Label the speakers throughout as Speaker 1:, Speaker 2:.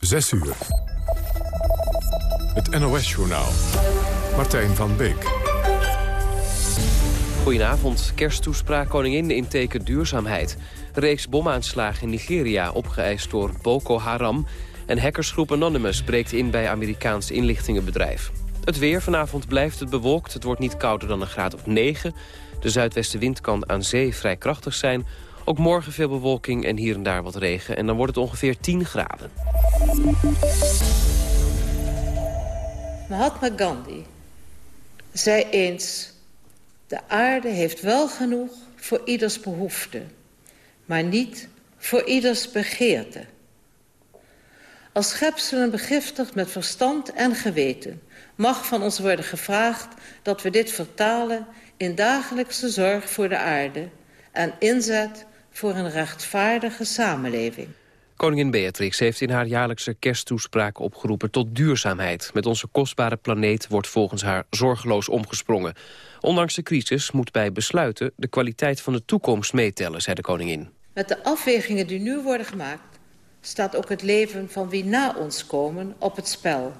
Speaker 1: 6 uur. Het NOS-journaal. Martijn van Beek.
Speaker 2: Goedenavond. Kersttoespraak koningin in teken duurzaamheid. Reeks bomaanslagen in Nigeria opgeëist door Boko Haram... en hackersgroep Anonymous breekt in bij Amerikaans inlichtingenbedrijf. Het weer vanavond blijft het bewolkt. Het wordt niet kouder dan een graad of 9. De zuidwestenwind kan aan zee vrij krachtig zijn. Ook morgen veel bewolking en hier en daar wat regen. En dan wordt het ongeveer 10 graden.
Speaker 3: Mahatma Gandhi zei eens... de aarde heeft wel genoeg voor ieders behoefte... maar niet voor ieders begeerte. Als schepselen begiftigd met verstand en geweten... mag van ons worden gevraagd dat we dit vertalen... in dagelijkse zorg voor de aarde... en inzet voor een rechtvaardige samenleving.
Speaker 2: Koningin Beatrix heeft in haar jaarlijkse kersttoespraak opgeroepen tot duurzaamheid. Met onze kostbare planeet wordt volgens haar zorgeloos omgesprongen. Ondanks de crisis moet bij besluiten de kwaliteit van de toekomst meetellen, zei de koningin.
Speaker 3: Met de afwegingen die nu worden gemaakt... staat ook het leven van wie na ons komen op het spel.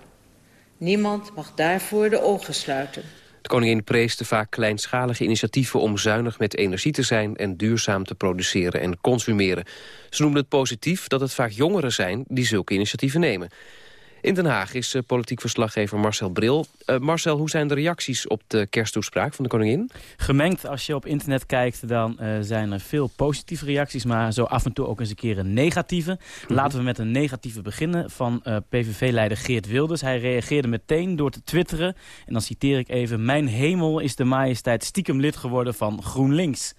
Speaker 3: Niemand mag daarvoor de ogen sluiten.
Speaker 2: De koningin prees de vaak kleinschalige initiatieven om zuinig met energie te zijn en duurzaam te produceren en consumeren. Ze noemde het positief dat het vaak jongeren zijn die zulke initiatieven nemen. In Den Haag is uh, politiek verslaggever Marcel Bril. Uh, Marcel, hoe zijn de reacties op de kersttoespraak van de koningin?
Speaker 4: Gemengd. Als je op internet kijkt, dan uh, zijn er veel positieve reacties... maar zo af en toe ook eens een keer een negatieve. -hmm. Laten we met een negatieve beginnen van PVV-leider Geert Wilders. Hij reageerde meteen door te twitteren. En dan citeer ik even... Mijn hemel is de majesteit stiekem lid geworden van GroenLinks.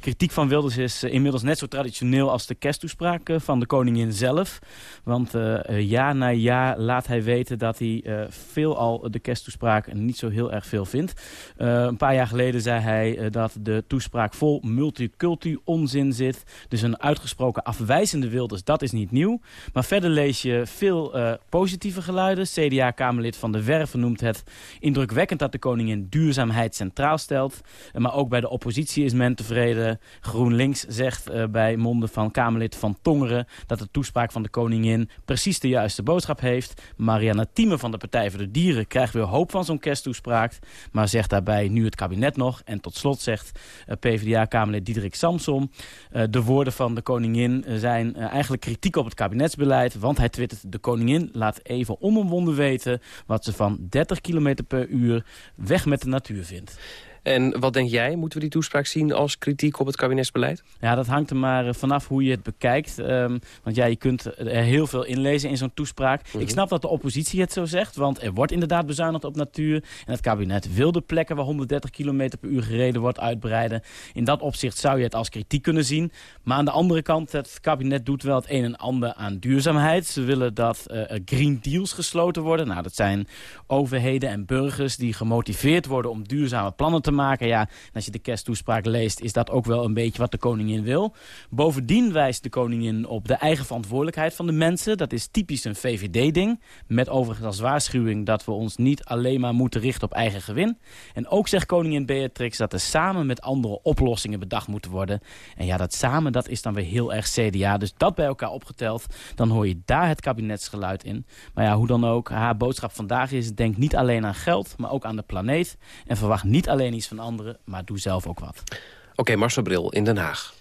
Speaker 4: Kritiek van Wilders is inmiddels net zo traditioneel... als de kersttoespraak van de koningin zelf. Want jaar na jaar laat hij weten dat hij uh, veelal de kersttoespraak niet zo heel erg veel vindt. Uh, een paar jaar geleden zei hij uh, dat de toespraak vol multiculti onzin zit. Dus een uitgesproken afwijzende Wilders, dat is niet nieuw. Maar verder lees je veel positieve geluiden. CDA-Kamerlid Van de Werven noemt het indrukwekkend dat de koningin duurzaamheid centraal stelt. maar ook bij de oppositie is men tevreden. GroenLinks zegt bij monden van Kamerlid Van Tongeren dat de toespraak van de koningin precies de juiste boodschap heeft. Marianne Thieme van de Partij voor de Dieren krijgt weer hoop van zo'n kersttoespraak. Maar zegt daarbij nu het kabinet nog. En tot slot zegt uh, PvdA-Kamerlid Diederik Samsom... Uh, de woorden van de koningin zijn uh, eigenlijk kritiek op het kabinetsbeleid. Want hij twittert, de koningin laat even onomwonden weten... wat ze van 30 km per uur weg met de natuur vindt.
Speaker 2: En wat denk jij? Moeten we die toespraak zien als kritiek op het kabinetsbeleid?
Speaker 4: Ja, dat hangt er maar vanaf hoe je het bekijkt. Um, want ja, je kunt er heel veel inlezen in zo'n toespraak. Mm -hmm. Ik snap dat de oppositie het zo zegt. Want er wordt inderdaad bezuinigd op natuur. En het kabinet wil de plekken waar 130 km per uur gereden wordt uitbreiden. In dat opzicht zou je het als kritiek kunnen zien. Maar aan de andere kant, het kabinet doet wel het een en ander aan duurzaamheid. Ze willen dat uh, green deals gesloten worden. Nou, dat zijn overheden en burgers die gemotiveerd worden om duurzame plannen te maken. Ja, als je de kersttoespraak leest, is dat ook wel een beetje wat de koningin wil. Bovendien wijst de koningin op de eigen verantwoordelijkheid van de mensen. Dat is typisch een VVD-ding. Met overigens als waarschuwing dat we ons niet alleen maar moeten richten op eigen gewin. En ook zegt koningin Beatrix dat er samen met andere oplossingen bedacht moeten worden. En ja, dat samen, dat is dan weer heel erg CDA. Dus dat bij elkaar opgeteld, dan hoor je daar het kabinetsgeluid in. Maar ja, hoe dan ook, haar boodschap vandaag is, denk niet alleen aan geld, maar ook aan de planeet. En verwacht niet alleen iets van anderen, maar doe zelf ook wat.
Speaker 2: Oké, okay, Marcel Bril in Den Haag.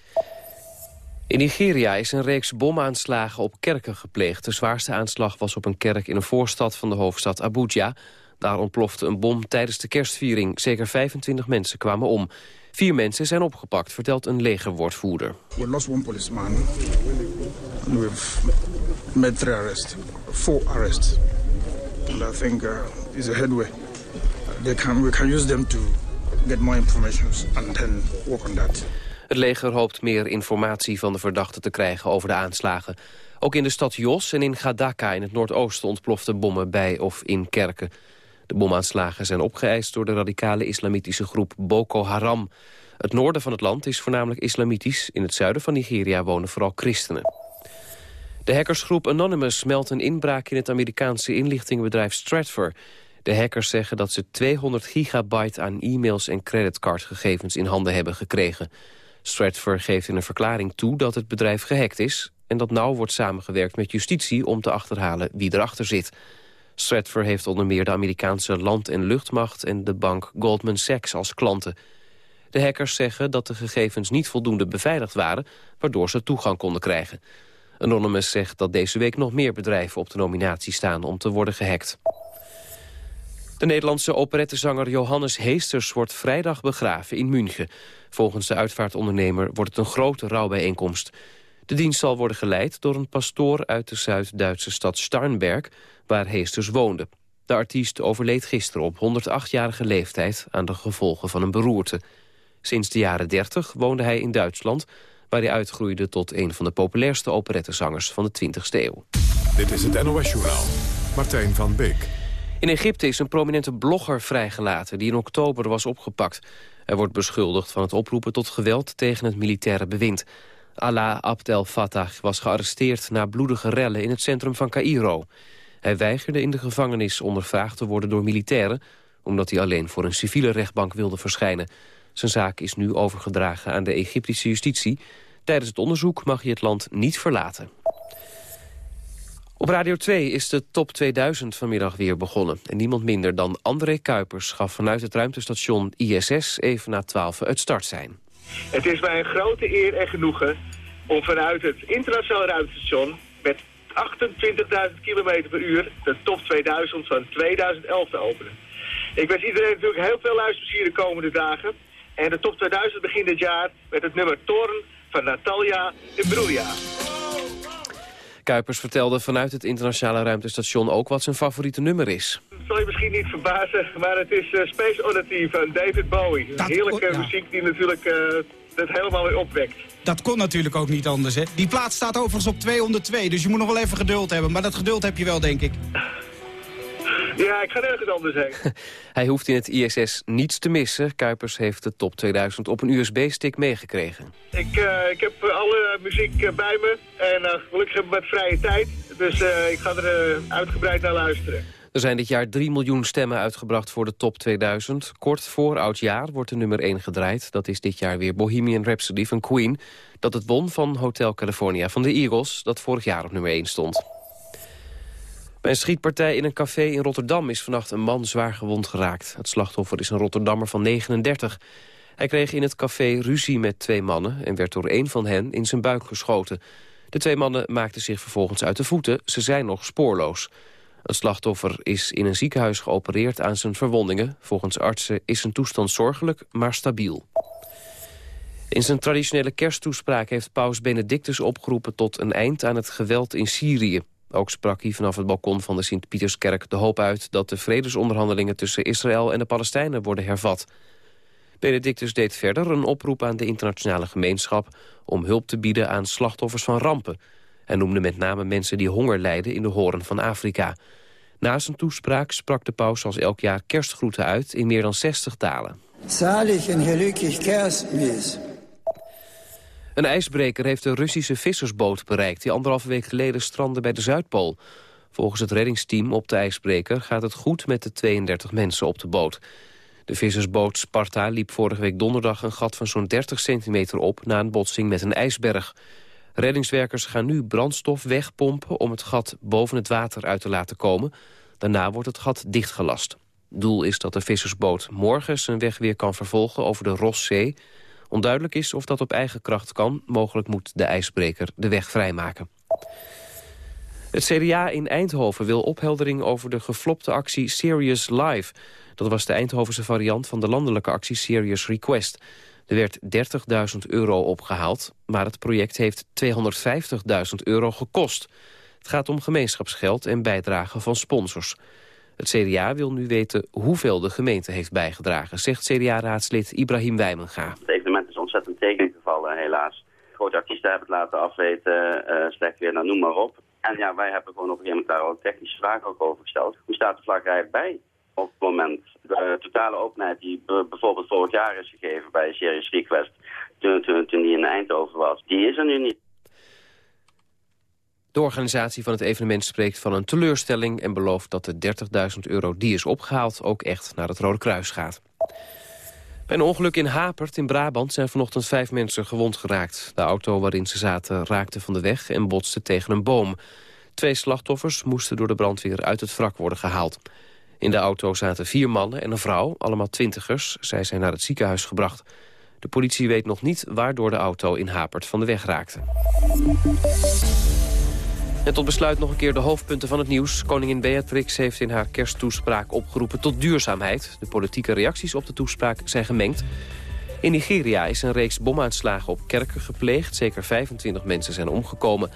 Speaker 2: In Nigeria is een reeks bomaanslagen op kerken gepleegd. De zwaarste aanslag was op een kerk in een voorstad van de hoofdstad Abuja. Daar ontplofte een bom tijdens de kerstviering. Zeker 25 mensen kwamen om. Vier mensen zijn opgepakt, vertelt een legerwoordvoerder.
Speaker 5: We lost one policeman. And we've made three arrests. Four arrests. And I think uh, is a headway. They can, we can use them to
Speaker 2: Het leger hoopt meer informatie van de verdachten te krijgen over de aanslagen. Ook in de stad Jos en in Gadaka in het noordoosten ontploften bommen bij of in kerken. De bomaanslagen zijn opgeëist door de radicale islamitische groep Boko Haram. Het noorden van het land is voornamelijk islamitisch. In het zuiden van Nigeria wonen vooral christenen. De hackersgroep Anonymous meldt een inbraak in het Amerikaanse inlichtingenbedrijf Stratfor. De hackers zeggen dat ze 200 gigabyte aan e-mails en creditcardgegevens in handen hebben gekregen. Stratfor geeft in een verklaring toe dat het bedrijf gehackt is... en dat nauw wordt samengewerkt met justitie om te achterhalen wie erachter zit. Stratfor heeft onder meer de Amerikaanse land- en luchtmacht en de bank Goldman Sachs als klanten. De hackers zeggen dat de gegevens niet voldoende beveiligd waren, waardoor ze toegang konden krijgen. Anonymous zegt dat deze week nog meer bedrijven op de nominatie staan om te worden gehackt. De Nederlandse operettezanger Johannes Heesters wordt vrijdag begraven in München. Volgens de uitvaartondernemer wordt het een grote rouwbijeenkomst. De dienst zal worden geleid door een pastoor uit de Zuid-Duitse stad Starnberg, waar Heesters woonde. De artiest overleed gisteren op 108-jarige leeftijd aan de gevolgen van een beroerte. Sinds de jaren 30 woonde hij in Duitsland, waar hij uitgroeide tot een van de populairste operettezangers van de 20e eeuw.
Speaker 1: Dit is het NOS-journaal. Martijn van Beek.
Speaker 2: In Egypte is een prominente blogger vrijgelaten die in oktober was opgepakt. Hij wordt beschuldigd van het oproepen tot geweld tegen het militaire bewind. Allah Abdel Fattah was gearresteerd na bloedige rellen in het centrum van Cairo. Hij weigerde in de gevangenis ondervraagd te worden door militairen... omdat hij alleen voor een civiele rechtbank wilde verschijnen. Zijn zaak is nu overgedragen aan de Egyptische justitie. Tijdens het onderzoek mag hij het land niet verlaten. Op Radio 2 is de top 2000 vanmiddag weer begonnen. En niemand minder dan André Kuipers gaf vanuit het ruimtestation ISS even na 12 het start zijn.
Speaker 6: Het is mij een grote eer en genoegen om vanuit het internationale ruimtestation met 28.000 km per uur de top 2000 van 2011 te openen. Ik wens iedereen natuurlijk heel veel luisterplezier de komende dagen. En de top 2000 begint dit jaar met het nummer Toren van Natalia Imbruglia.
Speaker 2: Kuipers vertelde vanuit het internationale ruimtestation ook wat zijn favoriete nummer is.
Speaker 6: Dat zal je misschien niet verbazen, maar het is uh, Space Oddity van David Bowie.
Speaker 7: Dat-
Speaker 6: Heerlijke
Speaker 7: ja.
Speaker 6: muziek die natuurlijk uh, het helemaal weer opwekt.
Speaker 7: Dat kon natuurlijk ook niet anders, hè? Die plaat staat overigens op 202, dus je moet nog wel even geduld hebben. Maar dat geduld heb je wel, denk ik.
Speaker 6: Ja, ik ga nergens anders heen.
Speaker 2: Hij hoeft in het ISS niets te missen. Kuipers heeft de top 2000 op een USB-stick meegekregen.
Speaker 6: ik, uh, ik heb alle muziek uh, bij me en uh, gelukkig heb ik wat vrije tijd. Dus ik ga er uitgebreid naar luisteren.
Speaker 2: Er zijn dit jaar 3 miljoen stemmen uitgebracht voor de top 2000. Kort voor oudjaar wordt de nummer 1 gedraaid. Dat is dit jaar weer Bohemian Rhapsody van Queen. Dat het won van Hotel California van de Eagles, dat vorig jaar op nummer 1 stond. Bij een schietpartij in een café in Rotterdam is vannacht een man zwaar gewond geraakt. Het slachtoffer is een Rotterdammer van 39. Hij kreeg in het café ruzie met twee mannen en werd door één van hen in zijn buik geschoten. De twee mannen maakten zich vervolgens uit de voeten. Ze zijn nog spoorloos. Het slachtoffer is in een ziekenhuis geopereerd aan zijn verwondingen. Volgens artsen is zijn toestand zorgelijk, maar stabiel. In zijn traditionele kersttoespraak heeft paus Benedictus opgeroepen tot een eind aan het geweld in Syrië. Ook sprak hij vanaf het balkon van de Sint-Pieterskerk de hoop uit... dat de vredesonderhandelingen tussen Israël en de Palestijnen worden hervat. Benedictus deed verder een oproep aan de internationale gemeenschap... om hulp te bieden aan slachtoffers van rampen. Hij noemde met name mensen die honger lijden in de horen van Afrika. Na zijn toespraak sprak de paus als elk jaar kerstgroeten uit in meer dan 60 talen.
Speaker 8: Zalig en gelukkig kerstmis.
Speaker 2: Een ijsbreker heeft de Russische vissersboot bereikt... die anderhalve week geleden strandde bij de Zuidpool. Volgens het reddingsteam op de ijsbreker gaat het goed met de 32 mensen op de boot. De vissersboot Sparta liep vorige week donderdag een gat van zo'n 30 centimeter op... na een botsing met een ijsberg. Reddingswerkers gaan nu brandstof wegpompen om het gat boven het water uit te laten komen. Daarna wordt het gat dichtgelast. Doel is dat de vissersboot morgen zijn weg weer kan vervolgen over de Rosszee... Onduidelijk is of dat op eigen kracht kan. Mogelijk moet de ijsbreker de weg vrijmaken. Het CDA in Eindhoven wil opheldering over de geflopte actie Serious Live. Dat was de Eindhovense variant van de landelijke actie Serious Request. Er werd 30.000 euro opgehaald, maar het project heeft 250.000 euro gekost. Het gaat om gemeenschapsgeld en bijdragen van sponsors. Het CDA wil nu weten hoeveel de gemeente heeft bijgedragen, zegt CDA-raadslid Ibrahim Wijmenga.
Speaker 9: Het evenement is ontzettend tegengevallen, helaas. Grote artiesten hebben het laten afweten, uh, slecht weer, nou, noem maar op. En ja, wij hebben gewoon op een gegeven moment daar al technische vragen ook over gesteld. Hoe staat de vlag er eigenlijk bij? Op het moment, de totale openheid die bijvoorbeeld vorig jaar is gegeven bij Serious Request, toen, toen, toen die in Eindhoven was, die is er nu niet.
Speaker 2: De organisatie van het evenement spreekt van een teleurstelling... en belooft dat de 30.000 euro die is opgehaald ook echt naar het Rode Kruis gaat. Een ongeluk in Hapert in Brabant zijn vanochtend vijf mensen gewond geraakt. De auto waarin ze zaten raakte van de weg en botste tegen een boom. Twee slachtoffers moesten door de brandweer uit het wrak worden gehaald. In de auto zaten vier mannen en een vrouw, allemaal twintigers. Zij zijn naar het ziekenhuis gebracht. De politie weet nog niet waardoor de auto in Hapert van de weg raakte. En tot besluit nog een keer de hoofdpunten van het nieuws. Koningin Beatrix heeft in haar kersttoespraak opgeroepen tot duurzaamheid. De politieke reacties op de toespraak zijn gemengd. In Nigeria is een reeks bomaanslagen op kerken gepleegd. Zeker 25 mensen zijn omgekomen.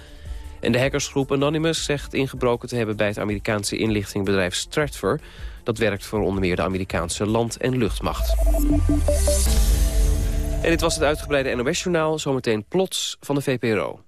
Speaker 2: En de hackersgroep Anonymous zegt ingebroken te hebben... bij het Amerikaanse inlichtingbedrijf Stratfor. Dat werkt voor onder meer de Amerikaanse land- en luchtmacht. En dit was het uitgebreide NOS-journaal. Zometeen plots van de VPRO.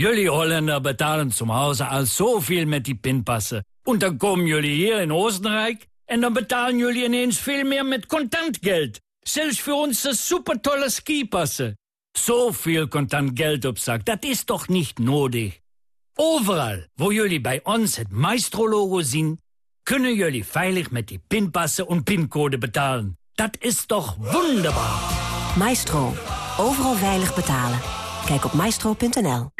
Speaker 10: Jullie Holländer betalen zum Hause al zoveel met die pinpassen. En dan komen jullie hier in Oostenrijk... en dan betalen jullie ineens veel meer met contant geld. Zelfs voor onze supertolle skipassen. Zoveel contant geld op zak, dat is toch niet nodig? Overal waar jullie bij ons het Maestro-logo zien... kunnen jullie veilig met die pinpassen en pincode betalen. Dat is toch wonderbaar?
Speaker 11: Maestro. Overal veilig betalen. Kijk op maestro.nl.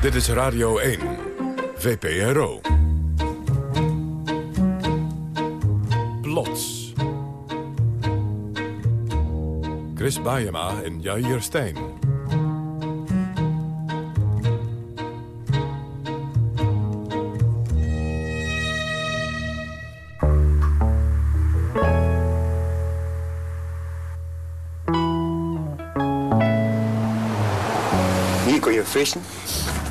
Speaker 1: Dit is Radio 1, VPRO. Plots. Chris Baiema en Jair Stijn.
Speaker 12: Hier kon je vissen.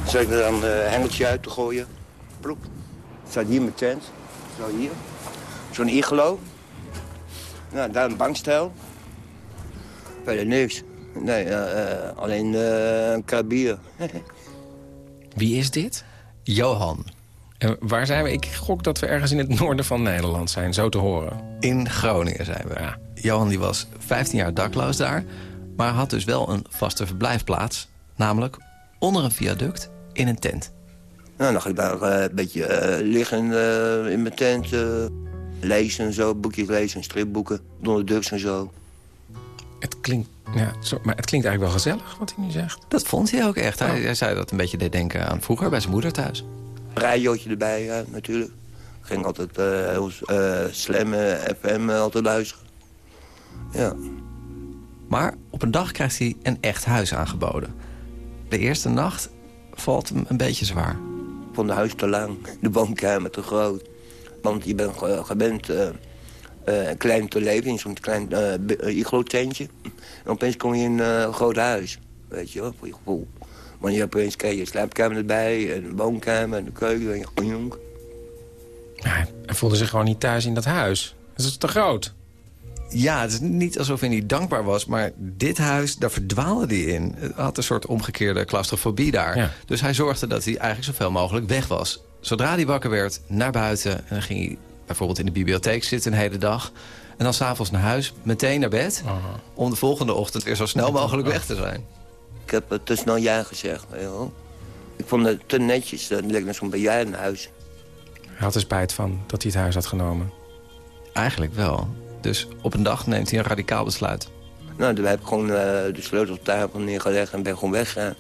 Speaker 12: Zal ik er dan een hengeltje uit te gooien. Ploep. Staat hier mijn tent. Zo hier. Zo'n iglo. Nou, daar een bankstel. Verder niks. Nee, eh, eh, alleen eh, een krabier.
Speaker 13: Wie is dit? Johan. En waar zijn we? Ik gok dat we ergens in het noorden van Nederland zijn, zo te horen.
Speaker 14: In Groningen zijn we.
Speaker 13: Ja.
Speaker 14: Johan die was 15 jaar dakloos daar... maar had dus wel een vaste verblijfplaats. Namelijk onder een viaduct in een tent.
Speaker 12: Nou, dan ga ik daar eh, een beetje eh, liggen eh, in mijn tent. eh, lezen en zo, boekjes lezen, stripboeken. Donald Ducks en zo.
Speaker 13: Het klinkt, ja, maar het klinkt eigenlijk wel gezellig wat hij nu zegt.
Speaker 14: Dat vond hij ook echt. Hij, hij zei dat een beetje deed denken aan vroeger bij zijn moeder thuis.
Speaker 12: radiootje erbij, ja, natuurlijk. Ging altijd eh heel eh, slam FM altijd luisteren. Ja.
Speaker 14: Maar op een dag krijgt hij een echt huis aangeboden. De eerste nacht valt hem een beetje zwaar.
Speaker 12: Ik vond het huis te lang, de woonkamer te groot. Want je bent ge- gewend eh, eh, klein te leven in zo'n klein eh, b- eh, iglo-tentje. En opeens kom je in eh, een groot huis, weet je wel, voor je gevoel. Want je hebt opeens krijg je een slaapkamer erbij, en een woonkamer, en een keuken, en je jonk.
Speaker 13: Hij voelde zich gewoon niet thuis in dat huis. Dat is te groot.
Speaker 14: Ja, het is niet alsof hij niet dankbaar was, maar dit huis, daar verdwaalde hij in. Hij had een soort omgekeerde claustrofobie daar.
Speaker 13: Ja.
Speaker 14: Dus hij zorgde dat hij eigenlijk zoveel mogelijk weg was. Zodra hij wakker werd, naar buiten. En dan ging hij bijvoorbeeld in de bibliotheek zitten een hele dag. En dan s'avonds naar huis, meteen naar bed. Om de volgende ochtend weer zo snel mogelijk weg te zijn.
Speaker 12: Ik heb het te snel ja gezegd, wel. Ik vond het te netjes, dat leek net zo'n bejaardenhuis.
Speaker 13: Hij had er spijt van dat hij het huis had genomen.
Speaker 14: Eigenlijk wel. Dus op een dag neemt hij een radicaal besluit.
Speaker 12: Nou, toen heb ik gewoon eh, de sleutel op tafel neergelegd en ben gewoon weggegaan.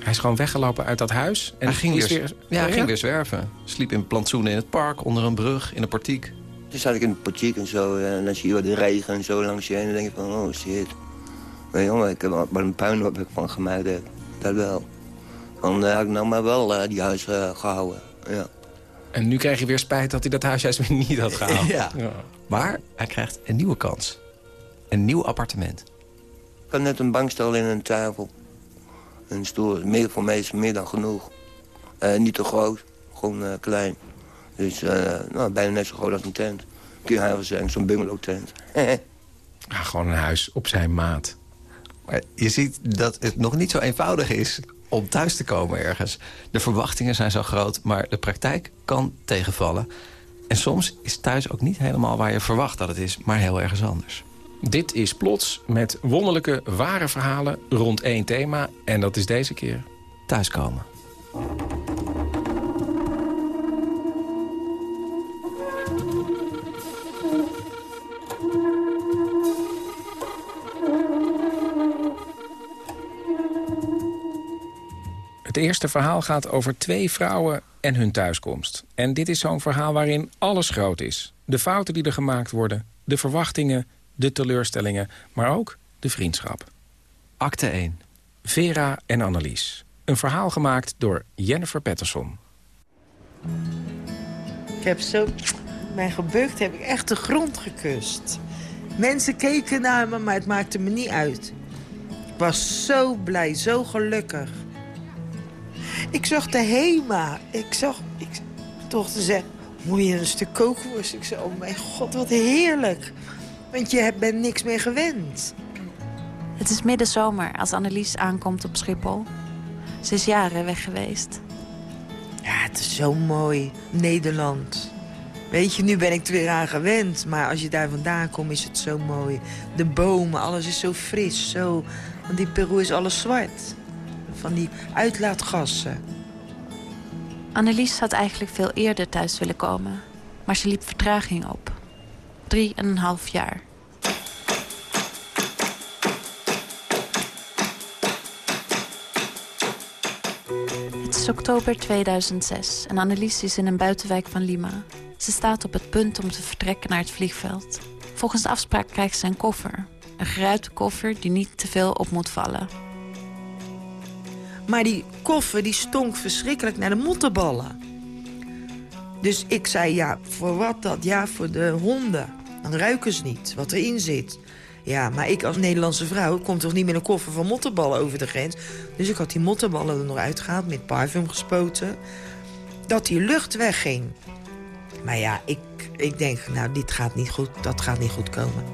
Speaker 13: Hij is gewoon weggelopen uit dat huis.
Speaker 14: En hij ging
Speaker 13: is
Speaker 14: weer, ja, hij ging weer zwerven. Sliep in plantsoenen in het park, onder een brug, in een portiek.
Speaker 12: Toen zat ik in het portiek en zo. En dan zie je wat de regen en zo langs je heen. En dan denk je van, oh shit. Maar jongen, ik heb er een puinhoop van gemaakt. Dat wel. Dan uh, had ik nou maar wel uh, die huis uh, gehouden. Ja.
Speaker 13: En nu krijg je weer spijt dat hij dat huis juist weer niet had gehaald.
Speaker 14: ja. ja. Maar hij krijgt een nieuwe kans. Een nieuw appartement.
Speaker 12: Ik had net een bankstel en een tafel. Een stoel. Meer voor mij is meer dan genoeg. niet te groot, gewoon klein. Dus nou, bijna net zo groot als een tent. Kun je wel zeggen, zo'n bungalow tent.
Speaker 13: ja, gewoon een huis op zijn maat.
Speaker 14: Maar je ziet dat het nog niet zo eenvoudig is om thuis te komen ergens. De verwachtingen zijn zo groot, maar de praktijk kan tegenvallen. En soms is thuis ook niet helemaal waar je verwacht dat het is, maar heel ergens anders.
Speaker 13: Dit is Plots met wonderlijke, ware verhalen rond één thema. En dat is deze keer...
Speaker 14: Thuiskomen.
Speaker 13: Het eerste verhaal gaat over twee vrouwen en hun thuiskomst. En dit is zo'n verhaal waarin alles groot is. De fouten die er gemaakt worden, de verwachtingen, de teleurstellingen... maar ook de vriendschap.
Speaker 14: Acte 1.
Speaker 13: Vera en Annelies. Een verhaal gemaakt door Jennifer Patterson.
Speaker 15: Ik heb zo... Mijn gebukt heb ik echt de grond gekust. Mensen keken naar me, maar het maakte me niet uit. Ik was zo blij, zo gelukkig. Ik zag de HEMA. Ik zag... Ik, toch te zeggen, moet je een stuk kookworst? Ik zei, oh mijn god, wat heerlijk. Want je bent niks meer gewend.
Speaker 16: Het is middenzomer als Annelies aankomt op Schiphol. Ze is jaren weg geweest.
Speaker 15: Ja, het is zo mooi. Nederland. Weet je, nu ben ik er weer aan gewend. Maar als je daar vandaan komt, is het zo mooi. De bomen, alles is zo fris. Zo... Want in Peru is alles zwart van die uitlaatgassen.
Speaker 16: Annelies had eigenlijk veel eerder thuis willen komen. Maar ze liep vertraging op. Drie en een half jaar. Het is oktober 2006 en Annelies is in een buitenwijk van Lima. Ze staat op het punt om te vertrekken naar het vliegveld. Volgens de afspraak krijgt ze een koffer. Een geruite koffer die niet te veel op moet vallen.
Speaker 15: Maar die koffer die stonk verschrikkelijk naar de mottenballen. Dus ik zei, ja, voor wat dat? Ja, voor de honden. Dan ruiken ze niet, wat erin zit. Ja, maar ik als Nederlandse vrouw kom toch niet met een koffer van mottenballen over de grens. Dus ik had die mottenballen er nog uitgehaald, met parfum gespoten. Dat die lucht wegging. Maar ja, ik, ik denk, nou, dit gaat niet goed, dat gaat niet goed komen.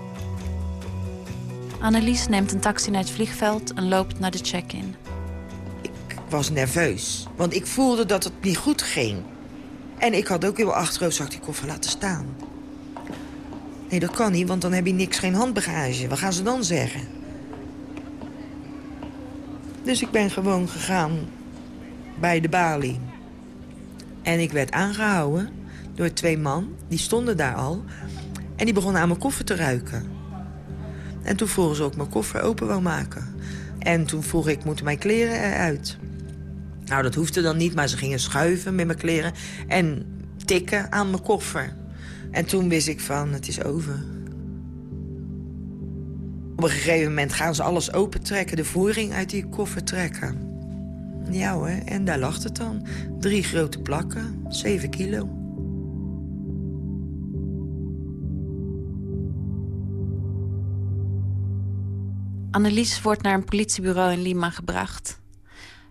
Speaker 16: Annelies neemt een taxi naar het vliegveld en loopt naar de check-in
Speaker 15: was nerveus. Want ik voelde dat het niet goed ging. En ik had ook heel achterhoofd, zag die koffer laten staan. Nee, dat kan niet, want dan heb je niks, geen handbagage. Wat gaan ze dan zeggen? Dus ik ben gewoon gegaan bij de balie. En ik werd aangehouden door twee man. Die stonden daar al. En die begonnen aan mijn koffer te ruiken. En toen vroegen ze ook mijn koffer open wou maken. En toen vroeg ik, moeten mijn kleren eruit? Nou, dat hoefde dan niet, maar ze gingen schuiven met mijn kleren... en tikken aan mijn koffer. En toen wist ik van, het is over. Op een gegeven moment gaan ze alles opentrekken... de voering uit die koffer trekken. Ja hoor, en daar lag het dan. Drie grote plakken, zeven kilo.
Speaker 16: Annelies wordt naar een politiebureau in Lima gebracht.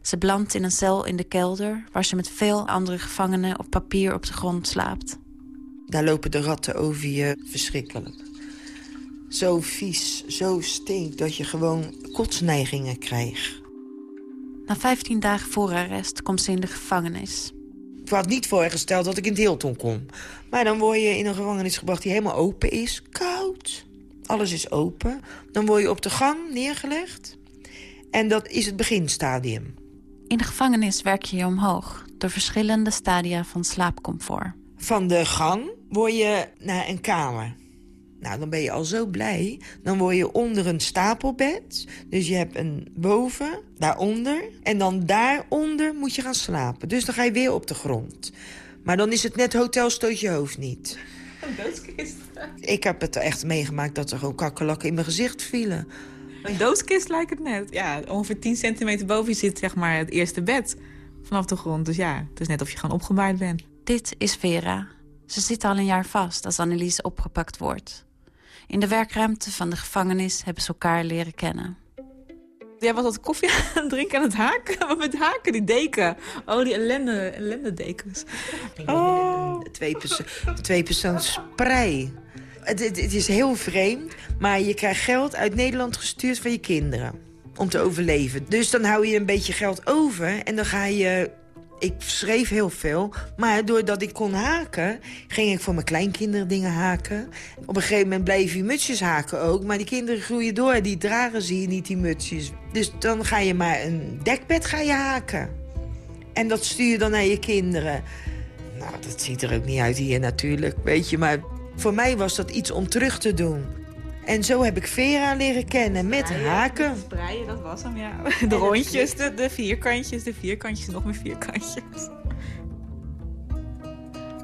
Speaker 16: Ze belandt in een cel in de kelder... waar ze met veel andere gevangenen op papier op de grond slaapt.
Speaker 15: Daar lopen de ratten over je verschrikkelijk. Zo vies, zo stinkt dat je gewoon kotsneigingen krijgt.
Speaker 16: Na 15 dagen voorarrest komt ze in de gevangenis.
Speaker 15: Ik had niet voorgesteld dat ik in het Hilton kom. Maar dan word je in een gevangenis gebracht die helemaal open is. Koud. Alles is open. Dan word je op de gang neergelegd. En dat is het beginstadium.
Speaker 16: In de gevangenis werk je je omhoog door verschillende stadia van slaapcomfort.
Speaker 15: Van de gang word je naar een kamer. Nou, dan ben je al zo blij. Dan word je onder een stapelbed. Dus je hebt een boven, daaronder. En dan daaronder moet je gaan slapen. Dus dan ga je weer op de grond. Maar dan is het net hotel stoot je hoofd niet.
Speaker 17: Een doodskist.
Speaker 15: Ik heb het echt meegemaakt dat er gewoon kakkelakken in mijn gezicht vielen.
Speaker 17: Een doodskist lijkt het net. Ja, ongeveer 10 centimeter boven je zit zeg maar het eerste bed vanaf de grond. Dus ja, het is net of je gewoon opgebaard bent.
Speaker 16: Dit is Vera. Ze zit al een jaar vast als Annelies opgepakt wordt. In de werkruimte van de gevangenis hebben ze elkaar leren kennen.
Speaker 17: Jij was wat koffie aan het drinken aan het haken. Maar met haken, die deken. Oh, die ellende, ellende dekens.
Speaker 15: Oh. Twee, perso twee persoons. Het, is heel vreemd, maar je krijgt geld uit Nederland gestuurd van je kinderen. Om te overleven. Dus dan hou je een beetje geld over en dan ga je ik schreef heel veel. Maar doordat ik kon haken, ging ik voor mijn kleinkinderen dingen haken. Op een gegeven moment bleef je mutsjes haken ook. Maar die kinderen groeien door, die dragen zie je niet, die mutsjes. Dus dan ga je maar een dekbed ga je haken. En dat stuur je dan naar je kinderen. Nou, dat ziet er ook niet uit hier natuurlijk, weet je. Maar voor mij was dat iets om terug te doen. En zo heb ik Vera leren kennen met haken.
Speaker 17: Spreien, dat was hem, ja. De rondjes, de, de vierkantjes, de vierkantjes, nog meer vierkantjes.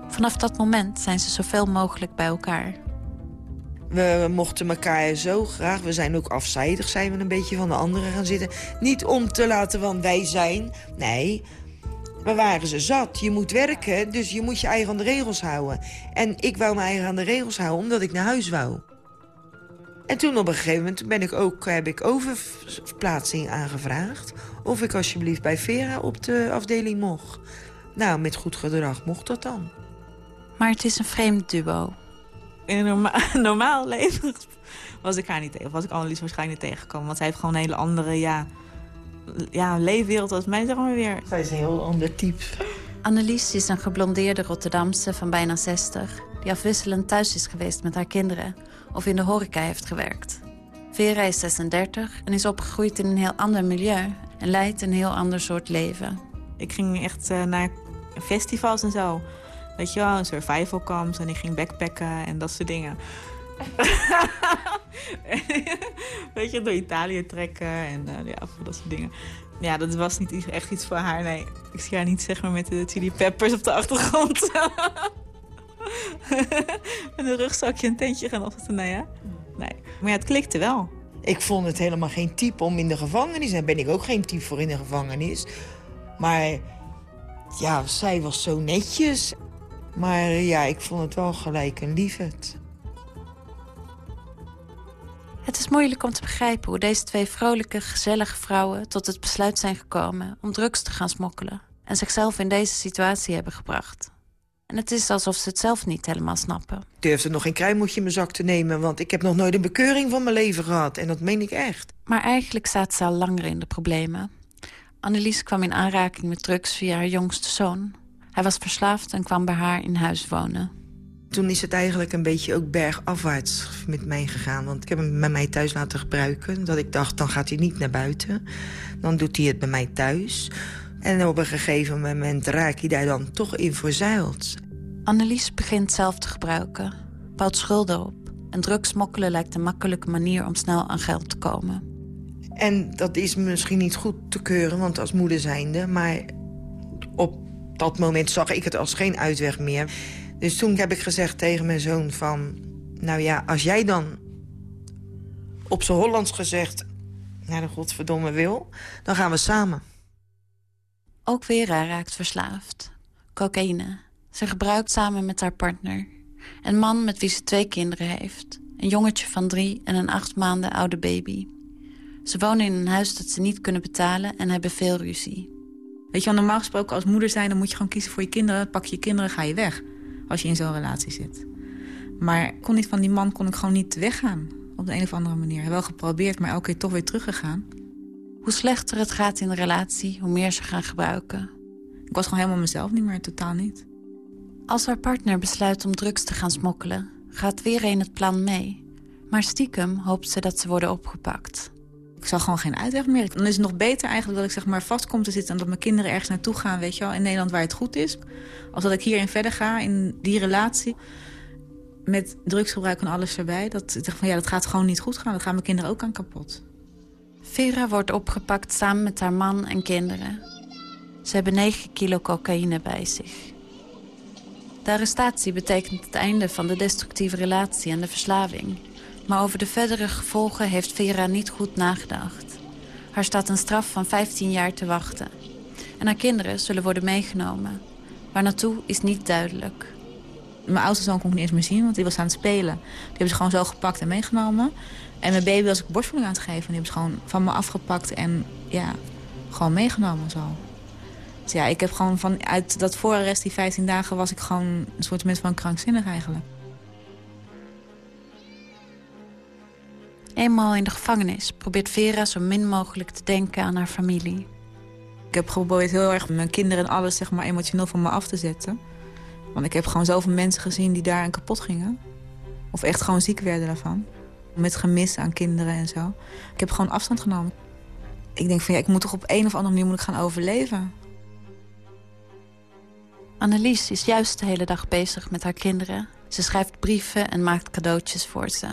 Speaker 16: Vanaf dat moment zijn ze zoveel mogelijk bij elkaar.
Speaker 15: We mochten elkaar zo graag. We zijn ook afzijdig, zijn we een beetje van de anderen gaan zitten. Niet om te laten van wij zijn. Nee, we waren ze zat. Je moet werken, dus je moet je eigen aan de regels houden. En ik wou mijn eigen aan de regels houden, omdat ik naar huis wou. En toen op een gegeven moment ben ik ook, heb ik overplaatsing aangevraagd. Of ik alsjeblieft bij Vera op de afdeling mocht. Nou, met goed gedrag mocht dat dan.
Speaker 16: Maar het is een vreemd duo.
Speaker 17: In een norma normaal leven was ik haar niet tegen. Was ik Annelies waarschijnlijk niet tegengekomen. Want zij heeft gewoon een hele andere, ja, ja leefwereld als mij, zeg maar weer.
Speaker 15: Zij is een heel ander type.
Speaker 16: Annelies is een geblondeerde Rotterdamse van bijna 60... die afwisselend thuis is geweest met haar kinderen... of in de horeca heeft gewerkt. Vera is 36 en is opgegroeid in een heel ander milieu... en leidt een heel ander soort leven.
Speaker 17: Ik ging echt uh, naar festivals en zo. Weet je wel, survival camps en ik ging backpacken en dat soort dingen. Weet je, door Italië trekken en uh, ja, dat soort dingen. Ja, dat was niet echt iets voor haar, nee. Ik zie haar niet zeg maar met de chili peppers op de achtergrond. met een rugzakje en tentje gaan opzetten, nee ja. Nee, maar ja, het klikte wel.
Speaker 15: Ik vond het helemaal geen type om in de gevangenis. En ben ik ook geen type voor in de gevangenis. Maar ja, zij was zo netjes. Maar ja, ik vond het wel gelijk een liefheid.
Speaker 16: Het is moeilijk om te begrijpen hoe deze twee vrolijke, gezellige vrouwen... tot het besluit zijn gekomen om drugs te gaan smokkelen... en zichzelf in deze situatie hebben gebracht. En het is alsof ze het zelf niet helemaal snappen.
Speaker 15: Ik durfde nog geen kruimmoedje in mijn zak te nemen... want ik heb nog nooit een bekeuring van mijn leven gehad. En dat meen ik echt.
Speaker 16: Maar eigenlijk staat ze al langer in de problemen. Annelies kwam in aanraking met drugs via haar jongste zoon. Hij was verslaafd en kwam bij haar in huis wonen.
Speaker 15: Toen is het eigenlijk een beetje ook bergafwaarts met mij gegaan. Want ik heb hem bij mij thuis laten gebruiken. Dat ik dacht, dan gaat hij niet naar buiten. Dan doet hij het bij mij thuis. En op een gegeven moment raak je daar dan toch in verzeild.
Speaker 16: Annelies begint zelf te gebruiken. Bouwt schulden op. En drugsmokkelen lijkt een makkelijke manier om snel aan geld te komen.
Speaker 15: En dat is misschien niet goed te keuren, want als moeder zijnde... maar op dat moment zag ik het als geen uitweg meer. Dus toen heb ik gezegd tegen mijn zoon van... nou ja, als jij dan op z'n Hollands gezegd... naar de godverdomme wil, dan gaan we samen.
Speaker 16: Ook Vera raakt verslaafd. Cocaïne. Ze gebruikt samen met haar partner. Een man met wie ze twee kinderen heeft. Een jongetje van drie en een acht maanden oude baby. Ze wonen in een huis dat ze niet kunnen betalen en hebben veel ruzie.
Speaker 17: Weet je wel, normaal gesproken als moeder zijn... dan moet je gewoon kiezen voor je kinderen. Pak je je kinderen, ga je weg. Als je in zo'n relatie zit. Maar kon niet van die man kon ik gewoon niet weggaan. Op de een of andere manier. Wel geprobeerd, maar elke keer toch weer teruggegaan.
Speaker 16: Hoe slechter het gaat in de relatie, hoe meer ze gaan gebruiken.
Speaker 17: Ik was gewoon helemaal mezelf niet meer, totaal niet.
Speaker 16: Als haar partner besluit om drugs te gaan smokkelen... gaat weer een het plan mee. Maar stiekem hoopt ze dat ze worden opgepakt.
Speaker 17: Ik zag gewoon geen uitweg meer. Dan is het nog beter eigenlijk dat ik zeg maar vast kom te zitten... en dat mijn kinderen ergens naartoe gaan, weet je wel, in Nederland waar het goed is. Als dat ik hierin verder ga, in die relatie. met drugsgebruik en alles erbij. Dat ik van ja, dat gaat gewoon niet goed gaan. Dat gaan mijn kinderen ook aan kapot.
Speaker 16: Vera wordt opgepakt samen met haar man en kinderen. Ze hebben 9 kilo cocaïne bij zich. De arrestatie betekent het einde van de destructieve relatie en de verslaving. Maar over de verdere gevolgen heeft Vera niet goed nagedacht. Haar staat een straf van 15 jaar te wachten. En haar kinderen zullen worden meegenomen. Waar naartoe is niet duidelijk.
Speaker 17: Mijn oudste zoon kon ik niet eens meer zien, want die was aan het spelen. Die hebben ze gewoon zo gepakt en meegenomen. En mijn baby was ik borstvoeding aan het geven. Die hebben ze gewoon van me afgepakt en ja, gewoon meegenomen zo. Dus ja, ik heb gewoon vanuit dat voorarrest, die 15 dagen, was ik gewoon een soort van krankzinnig eigenlijk.
Speaker 16: Eenmaal in de gevangenis probeert Vera zo min mogelijk te denken aan haar familie.
Speaker 17: Ik heb geprobeerd heel erg mijn kinderen en alles zeg maar, emotioneel van me af te zetten. Want ik heb gewoon zoveel mensen gezien die daaraan kapot gingen. Of echt gewoon ziek werden daarvan. Met gemis aan kinderen en zo. Ik heb gewoon afstand genomen. Ik denk van ja, ik moet toch op een of andere manier moet ik gaan overleven.
Speaker 16: Annelies is juist de hele dag bezig met haar kinderen. Ze schrijft brieven en maakt cadeautjes voor ze.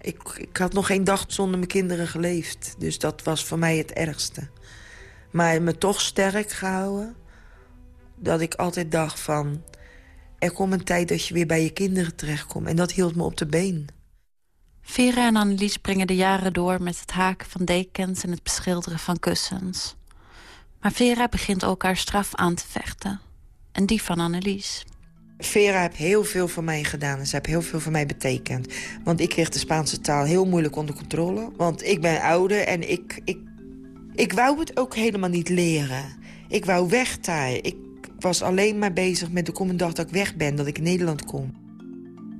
Speaker 15: Ik, ik had nog geen dag zonder mijn kinderen geleefd. Dus dat was voor mij het ergste. Maar me toch sterk gehouden. Dat ik altijd dacht van... Er komt een tijd dat je weer bij je kinderen terechtkomt. En dat hield me op de been.
Speaker 16: Vera en Annelies brengen de jaren door met het haken van dekens... en het beschilderen van kussens. Maar Vera begint ook haar straf aan te vechten. En die van Annelies.
Speaker 15: Vera heeft heel veel voor mij gedaan en ze heeft heel veel voor mij betekend. Want ik kreeg de Spaanse taal heel moeilijk onder controle. Want ik ben ouder en ik, ik, ik wou het ook helemaal niet leren. Ik wou weg daar. Ik was alleen maar bezig met de komende dag dat ik weg ben, dat ik in Nederland kom.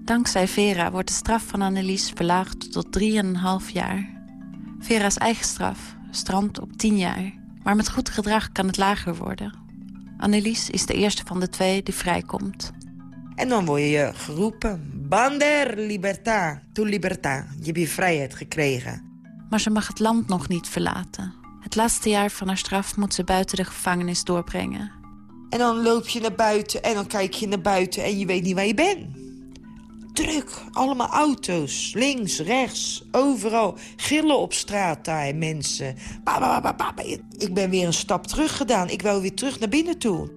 Speaker 16: Dankzij Vera wordt de straf van Annelies verlaagd tot 3,5 jaar. Vera's eigen straf strandt op 10 jaar. Maar met goed gedrag kan het lager worden. Annelies is de eerste van de twee die vrijkomt.
Speaker 15: En dan word je geroepen. Bander libertà, tu libertà. Je hebt je vrijheid gekregen.
Speaker 16: Maar ze mag het land nog niet verlaten. Het laatste jaar van haar straf moet ze buiten de gevangenis doorbrengen.
Speaker 15: En dan loop je naar buiten en dan kijk je naar buiten en je weet niet waar je bent. Druk, allemaal auto's, links, rechts, overal. Gillen op straat daar, mensen. Ik ben weer een stap terug gedaan. Ik wil weer terug naar binnen toe.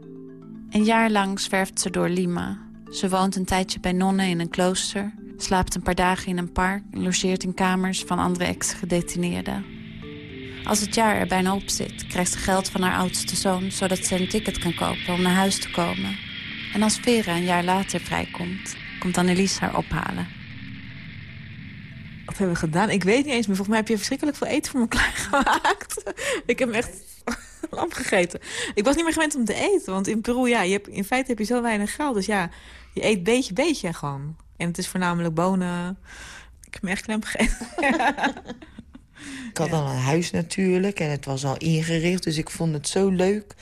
Speaker 16: Een jaar lang zwerft ze door Lima. Ze woont een tijdje bij nonnen in een klooster... slaapt een paar dagen in een park... en logeert in kamers van andere ex-gedetineerden. Als het jaar er bijna op zit, krijgt ze geld van haar oudste zoon... zodat ze een ticket kan kopen om naar huis te komen. En als Vera een jaar later vrijkomt, komt Annelies haar ophalen.
Speaker 17: Wat hebben we gedaan? Ik weet niet eens meer. Volgens mij heb je verschrikkelijk veel eten voor me klaargemaakt. ik heb echt lam gegeten. Ik was niet meer gewend om te eten. Want in Peru, ja, je hebt, in feite heb je zo weinig geld. Dus ja, je eet beetje, beetje gewoon. En het is voornamelijk bonen. Ik heb me echt klem gegeten.
Speaker 15: ik had al een huis natuurlijk en het was al ingericht. Dus ik vond het zo leuk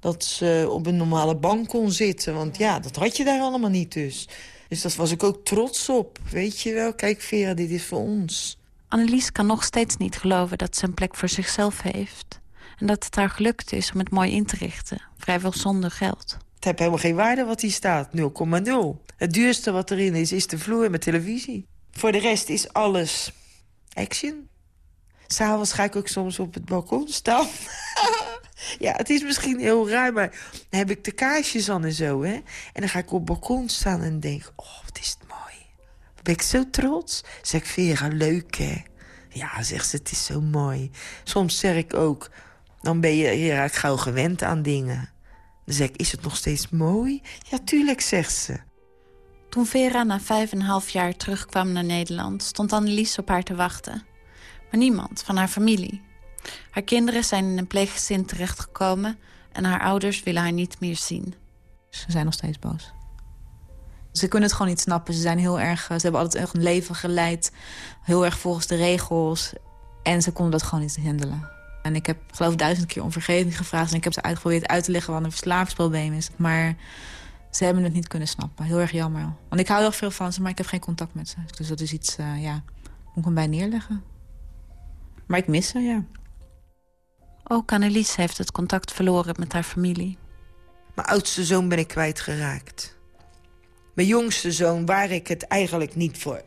Speaker 15: dat ze op een normale bank kon zitten. Want ja, dat had je daar allemaal niet dus. Dus dat was ik ook trots op. Weet je wel, kijk Vera, dit is voor ons.
Speaker 16: Annelies kan nog steeds niet geloven dat ze een plek voor zichzelf heeft. En dat het haar gelukt is om het mooi in te richten. Vrijwel zonder geld.
Speaker 15: Het heeft helemaal geen waarde wat hier staat. 0,0. Het duurste wat erin is, is de vloer met televisie. Voor de rest is alles action. S'avonds ga ik ook soms op het balkon staan. ja, het is misschien heel raar, maar dan heb ik de kaarsjes aan en zo, hè. En dan ga ik op het balkon staan en denk... oh, wat is het mooi. Ben ik zo trots. Zeg Vera, leuk, hè. Ja, zegt ze, het is zo mooi. Soms zeg ik ook, dan ben je ja, gauw gewend aan dingen. Dan zeg ik, is het nog steeds mooi? Ja, tuurlijk, zegt ze.
Speaker 16: Toen Vera na vijf en een half jaar terugkwam naar Nederland... stond Annelies op haar te wachten. Maar niemand van haar familie. Haar kinderen zijn in een pleeggezin terechtgekomen... en haar ouders willen haar niet meer zien.
Speaker 17: Ze zijn nog steeds boos. Ze kunnen het gewoon niet snappen. Ze zijn heel erg. Ze hebben altijd echt een leven geleid. Heel erg volgens de regels. En ze konden dat gewoon niet handelen. En ik heb geloof duizend keer om vergeving gevraagd. En ik heb ze uitgeprobeerd uit te leggen wat een verslavingsprobleem is. Maar ze hebben het niet kunnen snappen. Heel erg jammer. Want ik hou heel veel van ze, maar ik heb geen contact met ze. Dus dat is iets, uh, ja, moet ik hem bij neerleggen. Maar ik mis ze, ja.
Speaker 16: Ook Annelies heeft het contact verloren met haar familie.
Speaker 15: Mijn oudste zoon ben ik kwijtgeraakt. Mijn jongste zoon, waar ik het eigenlijk niet voor...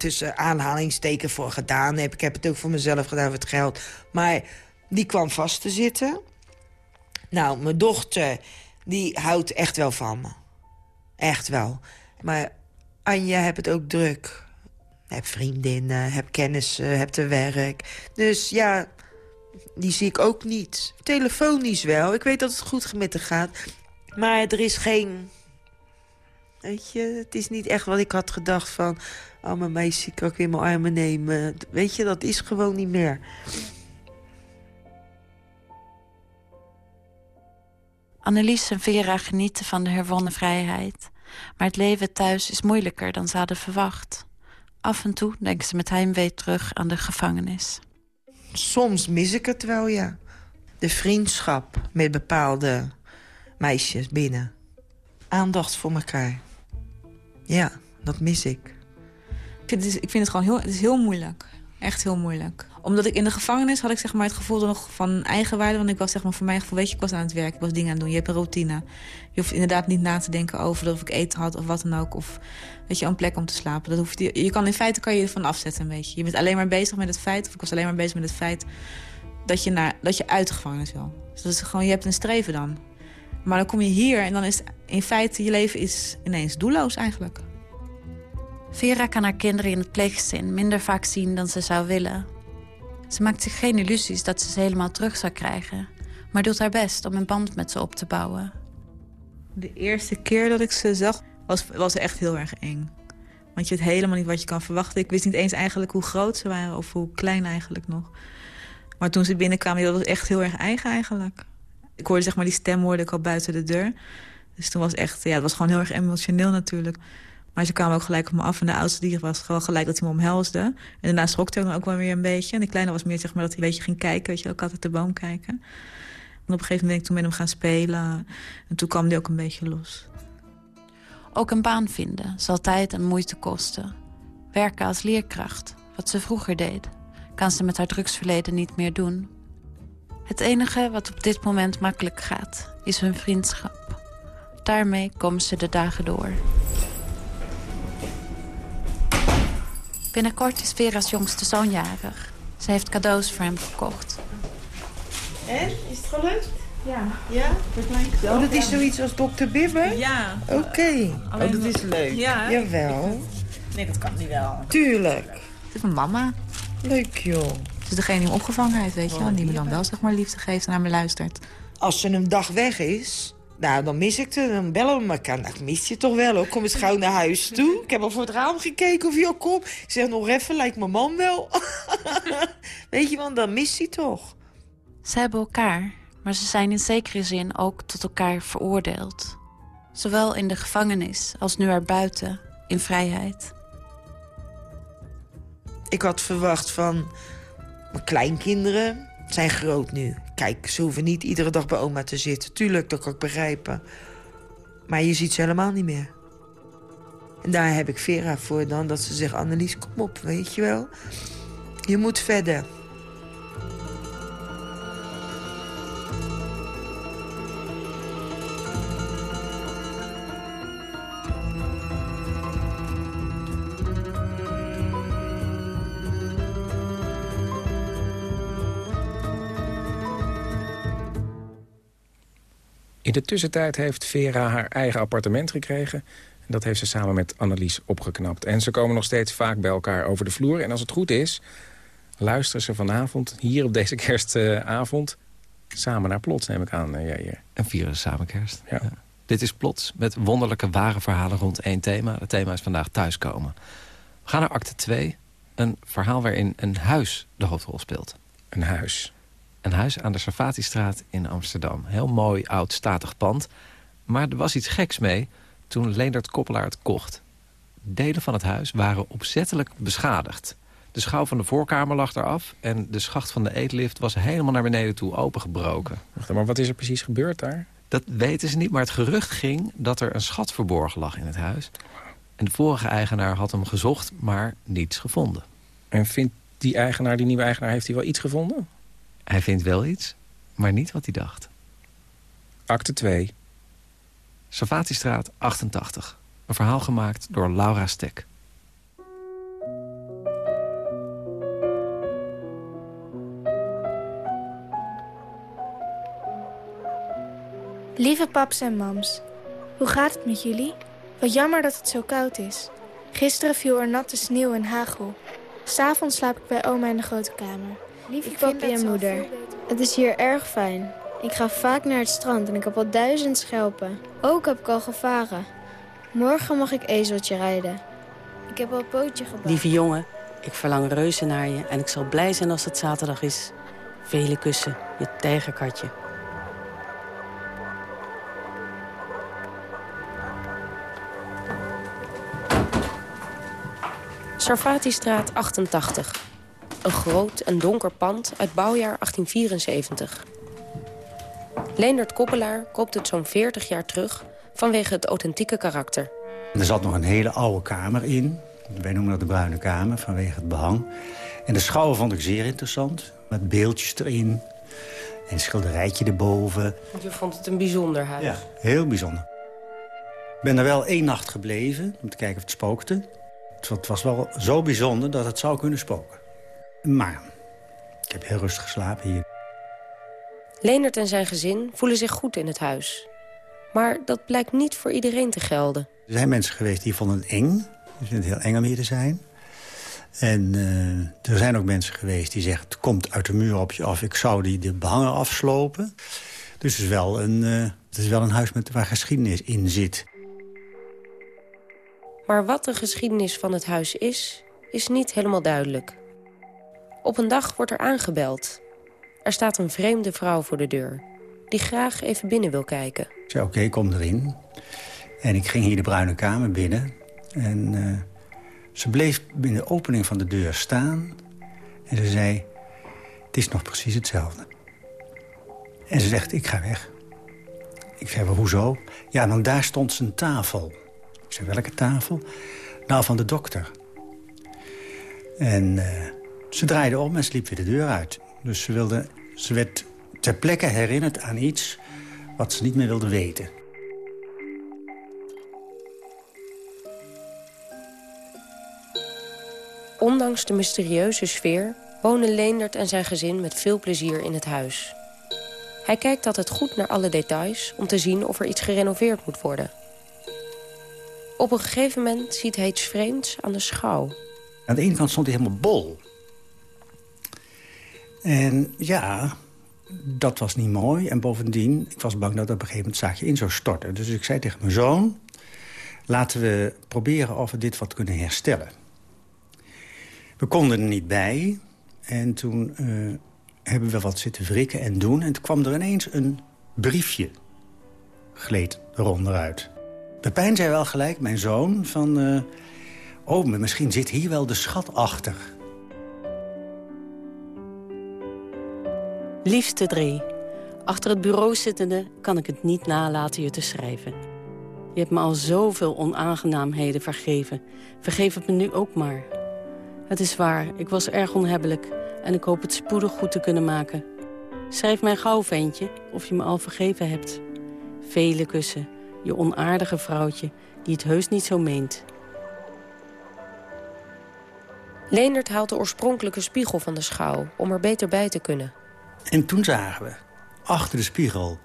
Speaker 15: tussen aanhalingsteken voor gedaan heb. Ik heb het ook voor mezelf gedaan voor het geld. Maar die kwam vast te zitten. Nou, mijn dochter, die houdt echt wel van me. Echt wel. Maar Anja heb het ook druk. Heb vriendinnen, heb kennissen, heb te werk. Dus ja, die zie ik ook niet. Telefonisch wel. Ik weet dat het goed met gaat. Maar er is geen... Weet je, het is niet echt wat ik had gedacht van... Oh, mijn meisje kan ik in mijn armen nemen. Weet je, dat is gewoon niet meer.
Speaker 16: Annelies en Vera genieten van de herwonnen vrijheid. Maar het leven thuis is moeilijker dan ze hadden verwacht. Af en toe denken ze met heimwee terug aan de gevangenis.
Speaker 15: Soms mis ik het wel, ja. De vriendschap met bepaalde meisjes binnen. Aandacht voor elkaar. Ja, dat mis ik.
Speaker 17: Ik vind het, gewoon heel, het is heel moeilijk. Echt heel moeilijk. Omdat ik in de gevangenis had ik zeg maar, het gevoel nog van eigenwaarde. Want ik was zeg maar, voor mijn gevoel, weet je, ik was aan het werk. Ik was dingen aan het doen. Je hebt een routine. Je hoeft inderdaad niet na te denken over of ik eten had of wat dan ook. Of weet je, een plek om te slapen. Dat hoeft, je, je kan in feite kan je ervan afzetten een beetje. Je bent alleen maar bezig met het feit, of ik was alleen maar bezig met het feit... dat je, naar, dat je uit de gevangenis wil. Dus dat is gewoon, je hebt een streven dan. Maar dan kom je hier en dan is in feite je leven is ineens doelloos eigenlijk.
Speaker 16: Vera kan haar kinderen in het pleeggezin minder vaak zien dan ze zou willen. Ze maakt zich geen illusies dat ze ze helemaal terug zou krijgen... maar doet haar best om een band met ze op te bouwen.
Speaker 17: De eerste keer dat ik ze zag, was, was echt heel erg eng. Want je weet helemaal niet wat je kan verwachten. Ik wist niet eens eigenlijk hoe groot ze waren of hoe klein eigenlijk nog. Maar toen ze binnenkwamen, dat was echt heel erg eigen eigenlijk. Ik hoorde zeg maar die stem hoorde ik al buiten de deur. Dus toen was echt, ja, het was gewoon heel erg emotioneel natuurlijk. Maar ze kwamen ook gelijk op me af. En de oudste die was gewoon gelijk dat hij me omhelsde. En daarna schrok hij dan ook wel weer een beetje. En de kleine was meer zeg maar dat hij een beetje ging kijken. Weet je, ook altijd de boom kijken. En op een gegeven moment ben ik toen met hem gaan spelen. En toen kwam hij ook een beetje los.
Speaker 16: Ook een baan vinden zal tijd en moeite kosten. Werken als leerkracht, wat ze vroeger deed... kan ze met haar drugsverleden niet meer doen. Het enige wat op dit moment makkelijk gaat, is hun vriendschap. Daarmee komen ze de dagen door. Binnenkort is Vera's jongste zoon jarig. Ze heeft cadeaus voor hem gekocht.
Speaker 15: En? Is het gelukt?
Speaker 17: Ja.
Speaker 15: Ja?
Speaker 17: Dat
Speaker 15: Oh, dat is zoiets als dokter Bibber?
Speaker 17: Ja.
Speaker 15: Oké. Oh,
Speaker 17: Alleen
Speaker 15: dat is leuk.
Speaker 17: Ja.
Speaker 15: Jawel.
Speaker 17: Nee, dat kan niet wel.
Speaker 15: Tuurlijk.
Speaker 17: Het is mijn mama.
Speaker 15: Leuk, joh.
Speaker 17: Ze is degene die opgevangen heeft, weet je wel. Die me dan wel zeg maar liefde geeft en naar me luistert.
Speaker 15: Als ze een dag weg is, nou, dan mis ik het. Dan bellen we elkaar. Nou, ik mis je toch wel, hoor. Kom eens gauw naar huis toe. Ik heb al voor het raam gekeken of je al komt. Ik zeg nog even, lijkt mijn man wel. Weet je, want dan mist hij toch.
Speaker 16: Ze hebben elkaar, maar ze zijn in zekere zin ook tot elkaar veroordeeld. Zowel in de gevangenis als nu erbuiten, in vrijheid.
Speaker 15: Ik had verwacht van mijn kleinkinderen zijn groot nu. Kijk, ze hoeven niet iedere dag bij oma te zitten. Tuurlijk, dat kan ik begrijpen. Maar je ziet ze helemaal niet meer. En daar heb ik Vera voor dan, dat ze zegt... Annelies, kom op, weet je wel. Je moet verder.
Speaker 13: In de tussentijd heeft Vera haar eigen appartement gekregen. En dat heeft ze samen met Annelies opgeknapt. En ze komen nog steeds vaak bij elkaar over de vloer. En als het goed is, luisteren ze vanavond, hier op deze kerstavond... samen naar Plots, neem ik aan. Uh, ja,
Speaker 14: En vieren samen kerst.
Speaker 13: Ja.
Speaker 14: Dit is Plots met wonderlijke ware verhalen rond één thema. Het thema is vandaag thuiskomen. We gaan naar acte 2. Een verhaal waarin een huis de hoofdrol speelt.
Speaker 13: Een huis.
Speaker 14: Een huis aan de Sarfatistraat in Amsterdam. Heel mooi, oud, statig pand. Maar er was iets geks mee toen Leendert Koppelaar het kocht. Delen van het huis waren opzettelijk beschadigd. De schouw van de voorkamer lag eraf... en de schacht van de eetlift was helemaal naar beneden toe opengebroken.
Speaker 13: Wacht, maar wat is er precies gebeurd daar?
Speaker 14: Dat weten ze niet, maar het gerucht ging dat er een schat verborgen lag in het huis. En de vorige eigenaar had hem gezocht, maar niets gevonden.
Speaker 13: En vindt die eigenaar, die nieuwe eigenaar, heeft hij wel iets gevonden?
Speaker 14: Hij vindt wel iets, maar niet wat hij dacht.
Speaker 13: Acte 2.
Speaker 14: Savatistraat 88.
Speaker 2: Een verhaal gemaakt door Laura Stek.
Speaker 18: Lieve paps en mams, hoe gaat het met jullie? Wat jammer dat het zo koud is. Gisteren viel er natte sneeuw en hagel. S'avonds slaap ik bij oma in de grote kamer. Lieve papi en moeder, het is hier erg fijn. Ik ga vaak naar het strand en ik heb al duizend schelpen. Ook heb ik al gevaren. Morgen mag ik ezeltje rijden. Ik heb al een pootje gebouwd.
Speaker 19: Lieve jongen, ik verlang reuze naar je en ik zal blij zijn als het zaterdag is. Vele kussen, je tijgerkatje.
Speaker 20: Sarfati-straat 88. Een groot en donker pand uit bouwjaar 1874. Leendert Koppelaar koopt het zo'n 40 jaar terug vanwege het authentieke karakter.
Speaker 21: Er zat nog een hele oude kamer in. Wij noemen dat de Bruine Kamer vanwege het behang. En de schouwen vond ik zeer interessant. Met beeldjes erin. En een schilderijtje erboven.
Speaker 20: Je vond het een bijzonder huis.
Speaker 21: Ja, heel bijzonder. Ik ben er wel één nacht gebleven om te kijken of het spookte. Het was wel zo bijzonder dat het zou kunnen spoken. Maar ik heb heel rustig geslapen hier.
Speaker 20: Leendert en zijn gezin voelen zich goed in het huis. Maar dat blijkt niet voor iedereen te gelden.
Speaker 21: Er zijn mensen geweest die vonden het eng. Die vinden het heel eng om hier te zijn. En uh, er zijn ook mensen geweest die zeggen... het komt uit de muur op je af, ik zou die de behanger afslopen. Dus het is wel een, uh, het is wel een huis met, waar geschiedenis in zit.
Speaker 20: Maar wat de geschiedenis van het huis is, is niet helemaal duidelijk. Op een dag wordt er aangebeld. Er staat een vreemde vrouw voor de deur, die graag even binnen wil kijken.
Speaker 21: Ik zei, oké, kom erin. En ik ging hier de bruine kamer binnen. En uh, ze bleef in de opening van de deur staan. En ze zei, het is nog precies hetzelfde. En ze zegt, ik ga weg. Ik zei, maar hoezo? Ja, want daar stond zijn tafel. Ik zei, welke tafel? Nou, van de dokter. En uh, ze draaide om en sliep weer de deur uit. Dus ze, wilde, ze werd ter plekke herinnerd aan iets wat ze niet meer wilde weten.
Speaker 20: Ondanks de mysterieuze sfeer wonen Leendert en zijn gezin met veel plezier in het huis. Hij kijkt altijd goed naar alle details om te zien of er iets gerenoveerd moet worden. Op een gegeven moment ziet hij iets vreemds aan de schouw.
Speaker 21: Aan de ene kant stond hij helemaal bol. En ja, dat was niet mooi. En bovendien, ik was bang dat op een gegeven moment zaakje in zou storten. Dus ik zei tegen mijn zoon... laten we proberen of we dit wat kunnen herstellen. We konden er niet bij. En toen uh, hebben we wat zitten wrikken en doen. En toen kwam er ineens een briefje. Gleed eronder uit. Pepijn zei wel gelijk, mijn zoon, van... Uh, oh, misschien zit hier wel de schat achter.
Speaker 19: Liefste Drie, achter het bureau zittende kan ik het niet nalaten je te schrijven. Je hebt me al zoveel onaangenaamheden vergeven. Vergeef het me nu ook maar. Het is waar, ik was erg onhebbelijk en ik hoop het spoedig goed te kunnen maken. Schrijf mij gauw, ventje, of je me al vergeven hebt. Vele kussen, je onaardige vrouwtje, die het heus niet zo meent.
Speaker 20: Leendert haalt de oorspronkelijke spiegel van de schouw... om er beter bij te kunnen.
Speaker 21: En toen zagen we, achter de spiegel,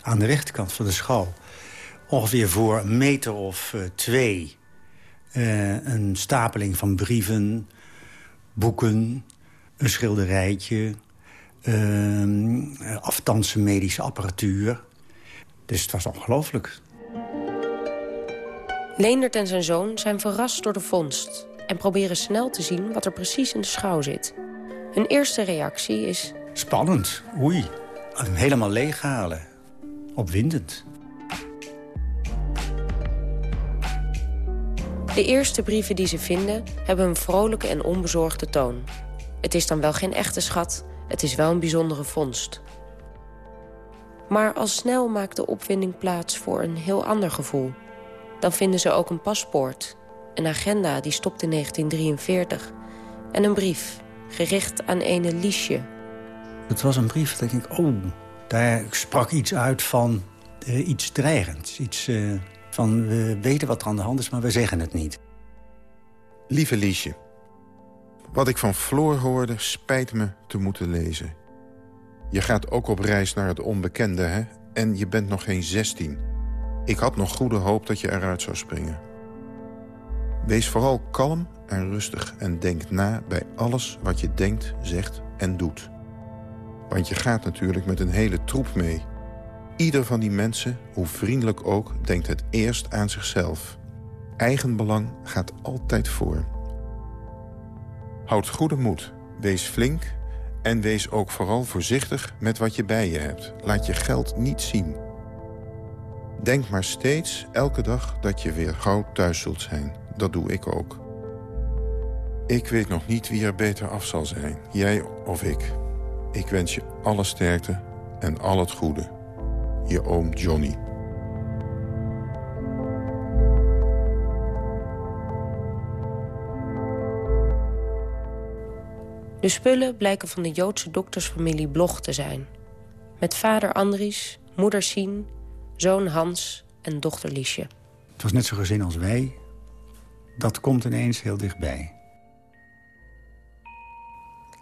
Speaker 21: aan de rechterkant van de schouw... ongeveer voor een meter of uh, twee... Uh, een stapeling van brieven, boeken, een schilderijtje... Uh, medische apparatuur. Dus het was ongelooflijk.
Speaker 20: Leendert en zijn zoon zijn verrast door de vondst... en proberen snel te zien wat er precies in de schouw zit. Hun eerste reactie is...
Speaker 21: Spannend, oei. Hem helemaal leeghalen. Opwindend.
Speaker 20: De eerste brieven die ze vinden hebben een vrolijke en onbezorgde toon. Het is dan wel geen echte schat, het is wel een bijzondere vondst. Maar al snel maakt de opwinding plaats voor een heel ander gevoel. Dan vinden ze ook een paspoort, een agenda die stopt in 1943... en een brief, gericht aan ene Liesje.
Speaker 21: Het was een brief, dat ik, oh, daar sprak iets uit van uh, iets dreigends. Iets, uh, Van, we weten wat er aan de hand is, maar we zeggen het niet.
Speaker 22: Lieve Liesje, wat ik van Floor hoorde spijt me te moeten lezen. Je gaat ook op reis naar het onbekende, hè? En je bent nog geen 16. Ik had nog goede hoop dat je eruit zou springen. Wees vooral kalm en rustig en denk na bij alles wat je denkt, zegt en doet. Want je gaat natuurlijk met een hele troep mee. Ieder van die mensen, hoe vriendelijk ook, denkt het eerst aan zichzelf. Eigenbelang gaat altijd voor. Houd goede moed, wees flink en wees ook vooral voorzichtig met wat je bij je hebt. Laat je geld niet zien. Denk maar steeds, elke dag, dat je weer gauw thuis zult zijn. Dat doe ik ook. Ik weet nog niet wie er beter af zal zijn, jij of ik. Ik wens je alle sterkte en al het goede. Je oom Johnny.
Speaker 20: De spullen blijken van de Joodse doktersfamilie Bloch te zijn. Met vader Andries, moeder Sien, zoon Hans en dochter Liesje.
Speaker 21: Het was net zo'n gezin als wij. Dat komt ineens heel dichtbij.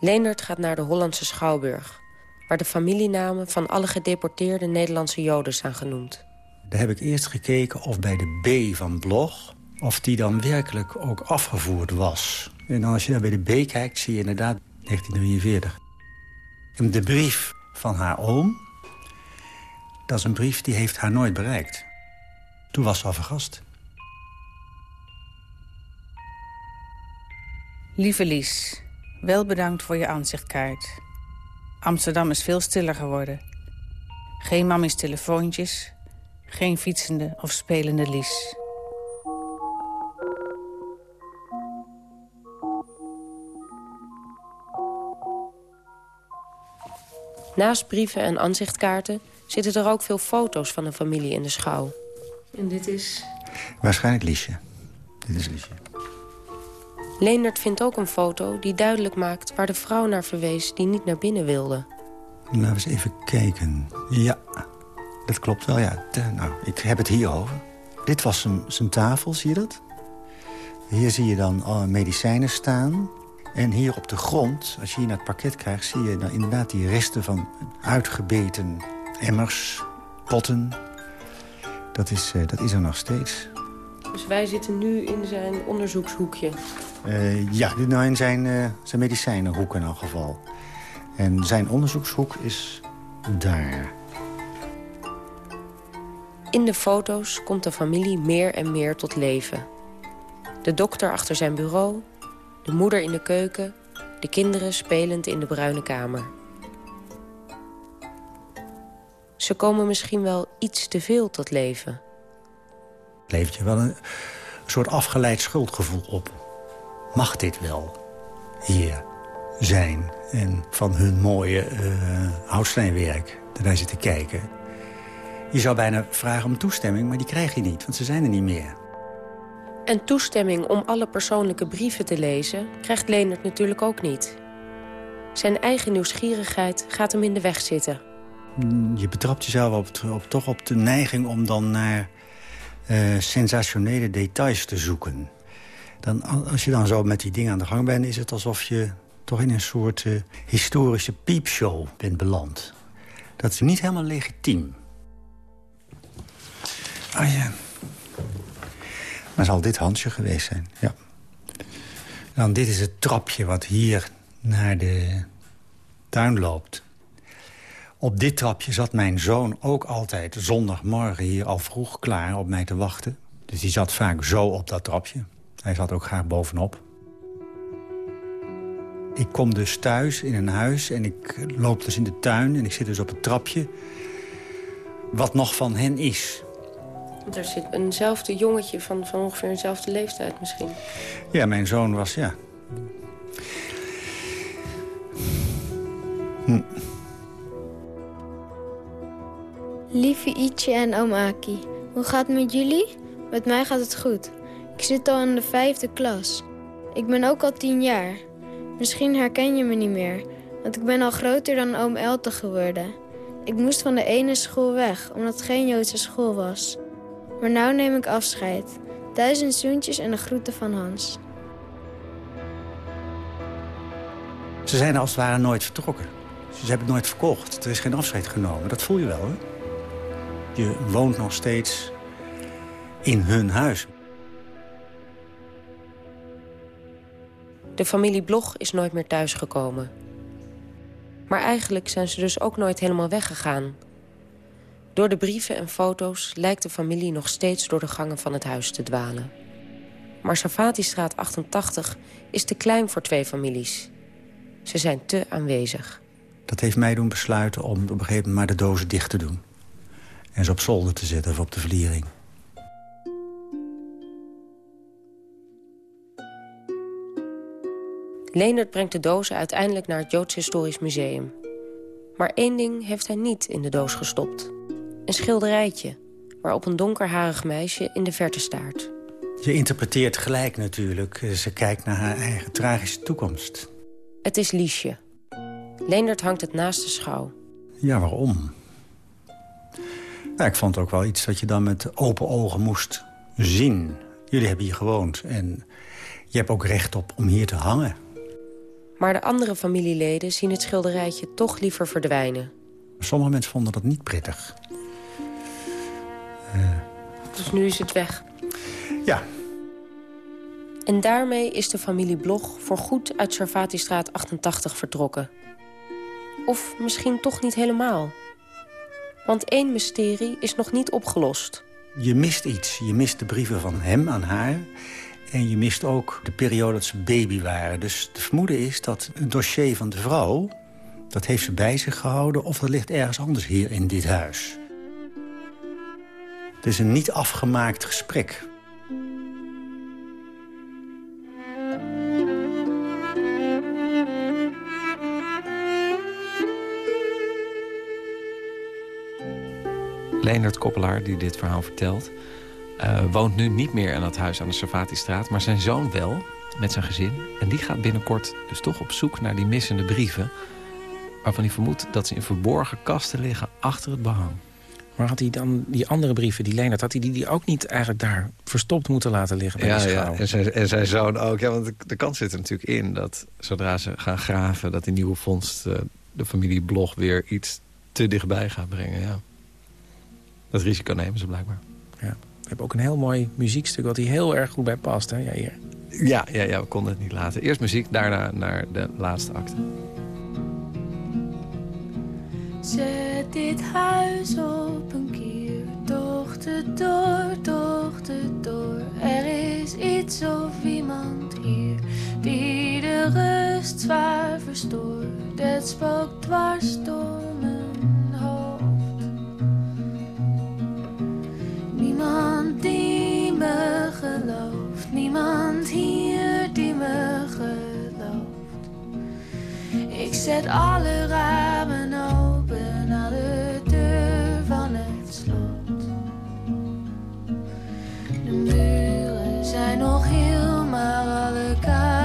Speaker 20: Leendert gaat naar de Hollandse Schouwburg... waar de familienamen van alle gedeporteerde Nederlandse Joden zijn genoemd.
Speaker 21: Daar heb ik eerst gekeken of bij de B van Blog... of die dan werkelijk ook afgevoerd was. En dan als je daar bij de B kijkt, zie je inderdaad 1943. En de brief van haar oom... dat is een brief die heeft haar nooit bereikt. Toen was ze al vergast.
Speaker 23: Lieve Lies, wel bedankt voor je aanzichtkaart. Amsterdam is veel stiller geworden. Geen mammies telefoontjes, geen fietsende of spelende Lies.
Speaker 20: Naast brieven en aanzichtkaarten zitten er ook veel foto's van de familie in de schouw.
Speaker 17: En dit is...
Speaker 21: Waarschijnlijk Liesje. Dit is Liesje.
Speaker 20: Leendert vindt ook een foto die duidelijk maakt waar de vrouw naar verwees die niet naar binnen wilde.
Speaker 21: Laten we eens even kijken. Ja, dat klopt wel, ja. nou, ik heb het hier over. Dit was zijn, tafel, zie je dat? Hier zie je dan alle medicijnen staan. En hier op de grond, als je hier naar het parket krijgt... zie je dan inderdaad die resten van uitgebeten emmers, potten. Dat is, uh, dat is er nog steeds.
Speaker 20: Dus wij zitten nu in zijn onderzoekshoekje?
Speaker 21: Uh, ja, nou in zijn, uh, zijn medicijnenhoek in elk geval. En zijn onderzoekshoek is daar.
Speaker 20: In de foto's komt de familie meer en meer tot leven. De dokter achter zijn bureau, de moeder in de keuken... de kinderen spelend in de bruine kamer. Ze komen misschien wel iets te veel tot leven.
Speaker 21: Het levert je wel een soort afgeleid schuldgevoel op. Mag dit wel hier zijn en van hun mooie uh, houtsteenwerk zitten kijken? Je zou bijna vragen om toestemming, maar die krijg je niet, want ze zijn er niet meer.
Speaker 20: En toestemming om alle persoonlijke brieven te lezen... krijgt Leonard natuurlijk ook niet. Zijn eigen nieuwsgierigheid gaat hem in de weg zitten.
Speaker 21: Je betrapt jezelf op, op toch op de neiging om dan naar uh, sensationele details te zoeken. Dan, als je dan zo met die dingen aan de gang bent... is het alsof je toch in een soort uh, historische piepshow bent beland. Dat is niet helemaal legitiem. Ah ja. Maar zal dit Hansje geweest zijn, ja. Dan dit is het trapje wat hier naar de tuin loopt. Op dit trapje zat mijn zoon ook altijd zondagmorgen hier al vroeg klaar op mij te wachten. Dus die zat vaak zo op dat trapje. Hij zat ook graag bovenop. Ik kom dus thuis in een huis en ik loop dus in de tuin... en ik zit dus op het trapje wat nog van hen is.
Speaker 20: Er zit eenzelfde jongetje van, van ongeveer eenzelfde leeftijd misschien.
Speaker 21: Ja, mijn zoon was, ja... Hm.
Speaker 18: Lieve Ietje en oom Aki, hoe gaat het met jullie? Met mij gaat het goed. Ik zit al in de vijfde klas. Ik ben ook al tien jaar. Misschien herken je me niet meer, want ik ben al groter dan oom Elte geworden. Ik moest van de ene school weg, omdat het geen Joodse school was. Maar nou neem ik afscheid. Duizend zoentjes en de groeten van Hans.
Speaker 21: Ze zijn als het ware nooit vertrokken. Ze hebben het nooit verkocht. Er is geen afscheid genomen. Dat voel je wel, hè? Je woont nog steeds in hun huis.
Speaker 20: De familie Blog is nooit meer thuisgekomen. Maar eigenlijk zijn ze dus ook nooit helemaal weggegaan. Door de brieven en foto's lijkt de familie nog steeds door de gangen van het huis te dwalen. Maar Sarfati-straat 88 is te klein voor twee families. Ze zijn te aanwezig.
Speaker 21: Dat heeft mij doen besluiten om op een gegeven moment maar de dozen dicht te doen. En ze op zolder te zetten of op de vliering.
Speaker 20: Leendert brengt de dozen uiteindelijk naar het Joods Historisch Museum. Maar één ding heeft hij niet in de doos gestopt. Een schilderijtje, waarop een donkerharig meisje in de verte staart.
Speaker 21: Je interpreteert gelijk natuurlijk. Ze kijkt naar haar eigen tragische toekomst.
Speaker 20: Het is Liesje. Leendert hangt het naast de schouw.
Speaker 21: Ja, waarom? Nou, ik vond ook wel iets wat je dan met open ogen moest zien. Jullie hebben hier gewoond en je hebt ook recht op om hier te hangen.
Speaker 20: Maar de andere familieleden zien het schilderijtje toch liever verdwijnen.
Speaker 21: Sommige mensen vonden dat niet prettig. Uh...
Speaker 20: Dus nu is het weg?
Speaker 21: Ja.
Speaker 20: En daarmee is de familie Blog voorgoed uit Sarvatistraat 88 vertrokken. Of misschien toch niet helemaal. Want één mysterie is nog niet opgelost.
Speaker 21: Je mist iets. Je mist de brieven van hem aan haar. En je mist ook de periode dat ze baby waren. Dus het vermoeden is dat het dossier van de vrouw... dat heeft ze bij zich gehouden of dat ligt ergens anders hier in dit huis. Het is een niet afgemaakt gesprek.
Speaker 14: Leonard Koppelaar, die dit verhaal vertelt... Uh, woont nu niet meer in dat huis aan de Servatistraat... maar zijn zoon wel, met zijn gezin. En die gaat binnenkort dus toch op zoek naar die missende brieven... waarvan hij vermoedt dat ze in verborgen kasten liggen achter het behang.
Speaker 13: Maar had hij dan die andere brieven, die Leonard... had hij die, die ook niet eigenlijk daar verstopt moeten laten liggen bij
Speaker 14: ja,
Speaker 13: die
Speaker 14: Ja, en zijn, en zijn zoon ook. Ja, want de, de kans zit er natuurlijk in dat zodra ze gaan graven... dat die nieuwe vondst uh, de familie Blog weer iets te dichtbij gaat brengen. Ja. Dat risico nemen ze blijkbaar.
Speaker 13: Ja. We hebben ook een heel mooi muziekstuk wat hier heel erg goed bij past. Hè? Ja, hier.
Speaker 14: Ja, ja, ja, we konden het niet laten. Eerst muziek, daarna naar de laatste acte.
Speaker 24: Zet dit huis op een kier, dochter door, dochter door. Er is iets of iemand hier die de rust zwaar verstoort. Het spookt dwars door mijn Niemand die me gelooft, niemand hier die me gelooft. Ik zet alle ramen open, alle deur van het slot. De muren zijn nog heel, maar alle kamers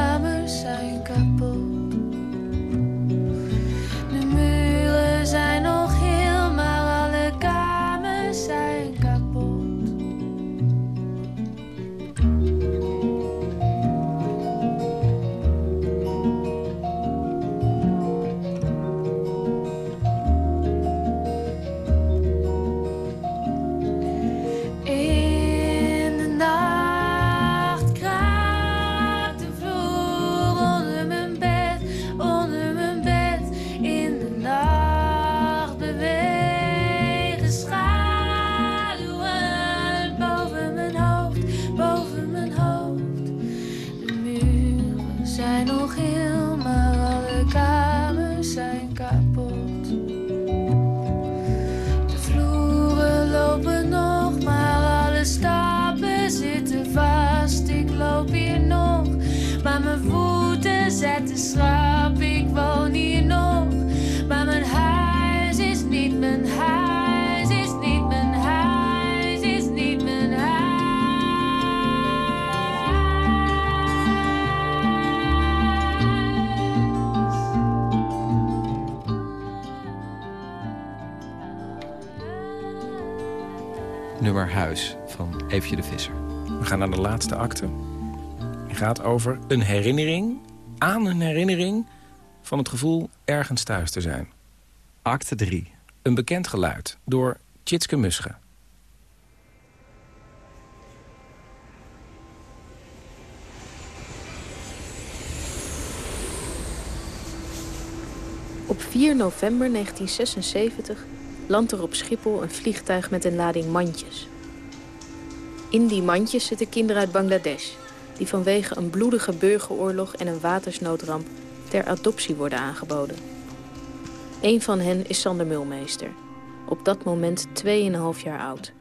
Speaker 24: de
Speaker 13: Visser. We gaan naar de laatste acte. Het gaat over een herinnering aan een herinnering... van het gevoel ergens thuis te zijn. Acte 3. Een bekend geluid door Tjitske Musche.
Speaker 25: Op 4 november 1976 landt er op Schiphol een vliegtuig met een lading mandjes. In die mandjes zitten kinderen uit Bangladesh... die vanwege een bloedige burgeroorlog en een watersnoodramp... ter adoptie worden aangeboden. Een van hen is Sander Mulmeester. Op dat moment 2,5 jaar oud.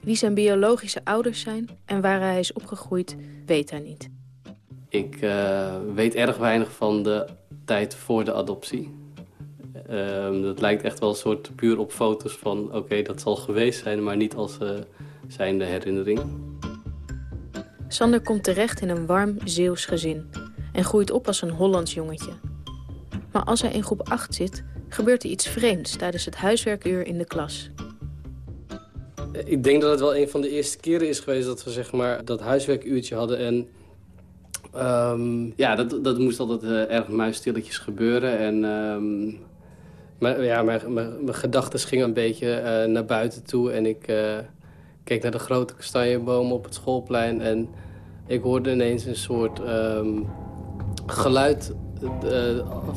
Speaker 25: Wie zijn biologische ouders zijn en waar hij is opgegroeid, weet hij niet.
Speaker 26: Ik uh, weet erg weinig van de tijd voor de adoptie. Uh, dat lijkt echt wel een soort puur op foto's van... oké, dat zal geweest zijn, maar niet als uh, zijnde herinnering.
Speaker 25: Sander komt terecht in een warm Zeeuws gezin... en groeit op als een Hollands jongetje. Maar als hij in groep 8 zit, gebeurt er iets vreemds... tijdens het huiswerkuur in de klas.
Speaker 26: Ik denk dat het wel een van de eerste keren is geweest... dat we zeg maar, dat huiswerkuurtje hadden... en Um, ja, dat, dat moest altijd uh, erg muisstilletjes gebeuren. En um, maar, ja, mijn, mijn, mijn gedachten gingen een beetje uh, naar buiten toe. En ik uh, keek naar de grote kastanjeboom op het schoolplein. En ik hoorde ineens een soort um, geluid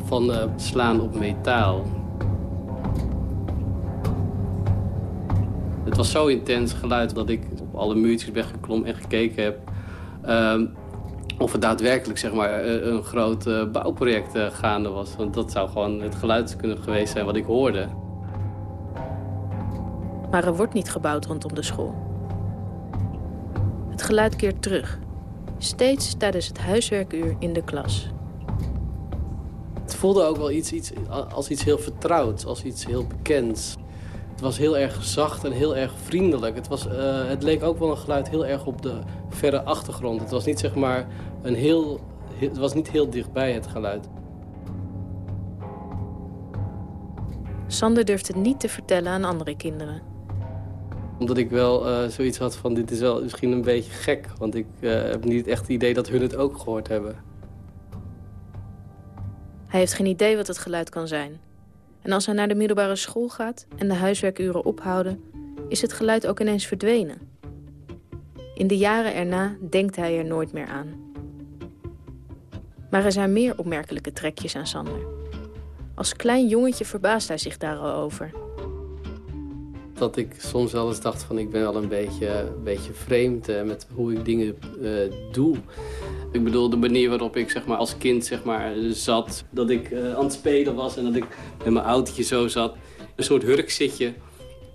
Speaker 26: van slaan op metaal. Het was zo intens geluid dat ik op alle muurtjes ben geklommen en gekeken heb of het daadwerkelijk zeg maar, een groot bouwproject gaande was. Want dat zou gewoon het geluid kunnen geweest zijn wat ik hoorde.
Speaker 25: Maar er wordt niet gebouwd rondom de school. Het geluid keert terug. Steeds tijdens het huiswerkuur in de klas.
Speaker 26: Het voelde ook wel iets, iets, als iets heel vertrouwds, als iets heel bekends. Het was heel erg zacht en heel erg vriendelijk. Het, was, uh, het leek ook wel een geluid heel erg op de verre achtergrond. Het was niet zeg maar een heel... Het was niet heel dichtbij het geluid.
Speaker 25: Sander durft het niet te vertellen aan andere kinderen.
Speaker 26: Omdat ik wel uh, zoiets had van dit is wel misschien een beetje gek. Want ik uh, heb niet echt het idee dat hun het ook gehoord hebben.
Speaker 25: Hij heeft geen idee wat het geluid kan zijn. En als hij naar de middelbare school gaat en de huiswerkuren ophouden... is het geluid ook ineens verdwenen. In de jaren erna denkt hij er nooit meer aan. Maar er zijn meer opmerkelijke trekjes aan Sander. Als klein jongetje verbaast hij zich daar al over.
Speaker 26: Dat ik soms wel eens dacht van ik ben wel een beetje, een beetje vreemd uh, met hoe ik dingen uh, doe. Ik bedoel, de manier waarop ik zeg maar, als kind zeg maar, zat. Dat ik uh, aan het spelen was en dat ik met mijn autootje zo zat. Een soort hurkzitje.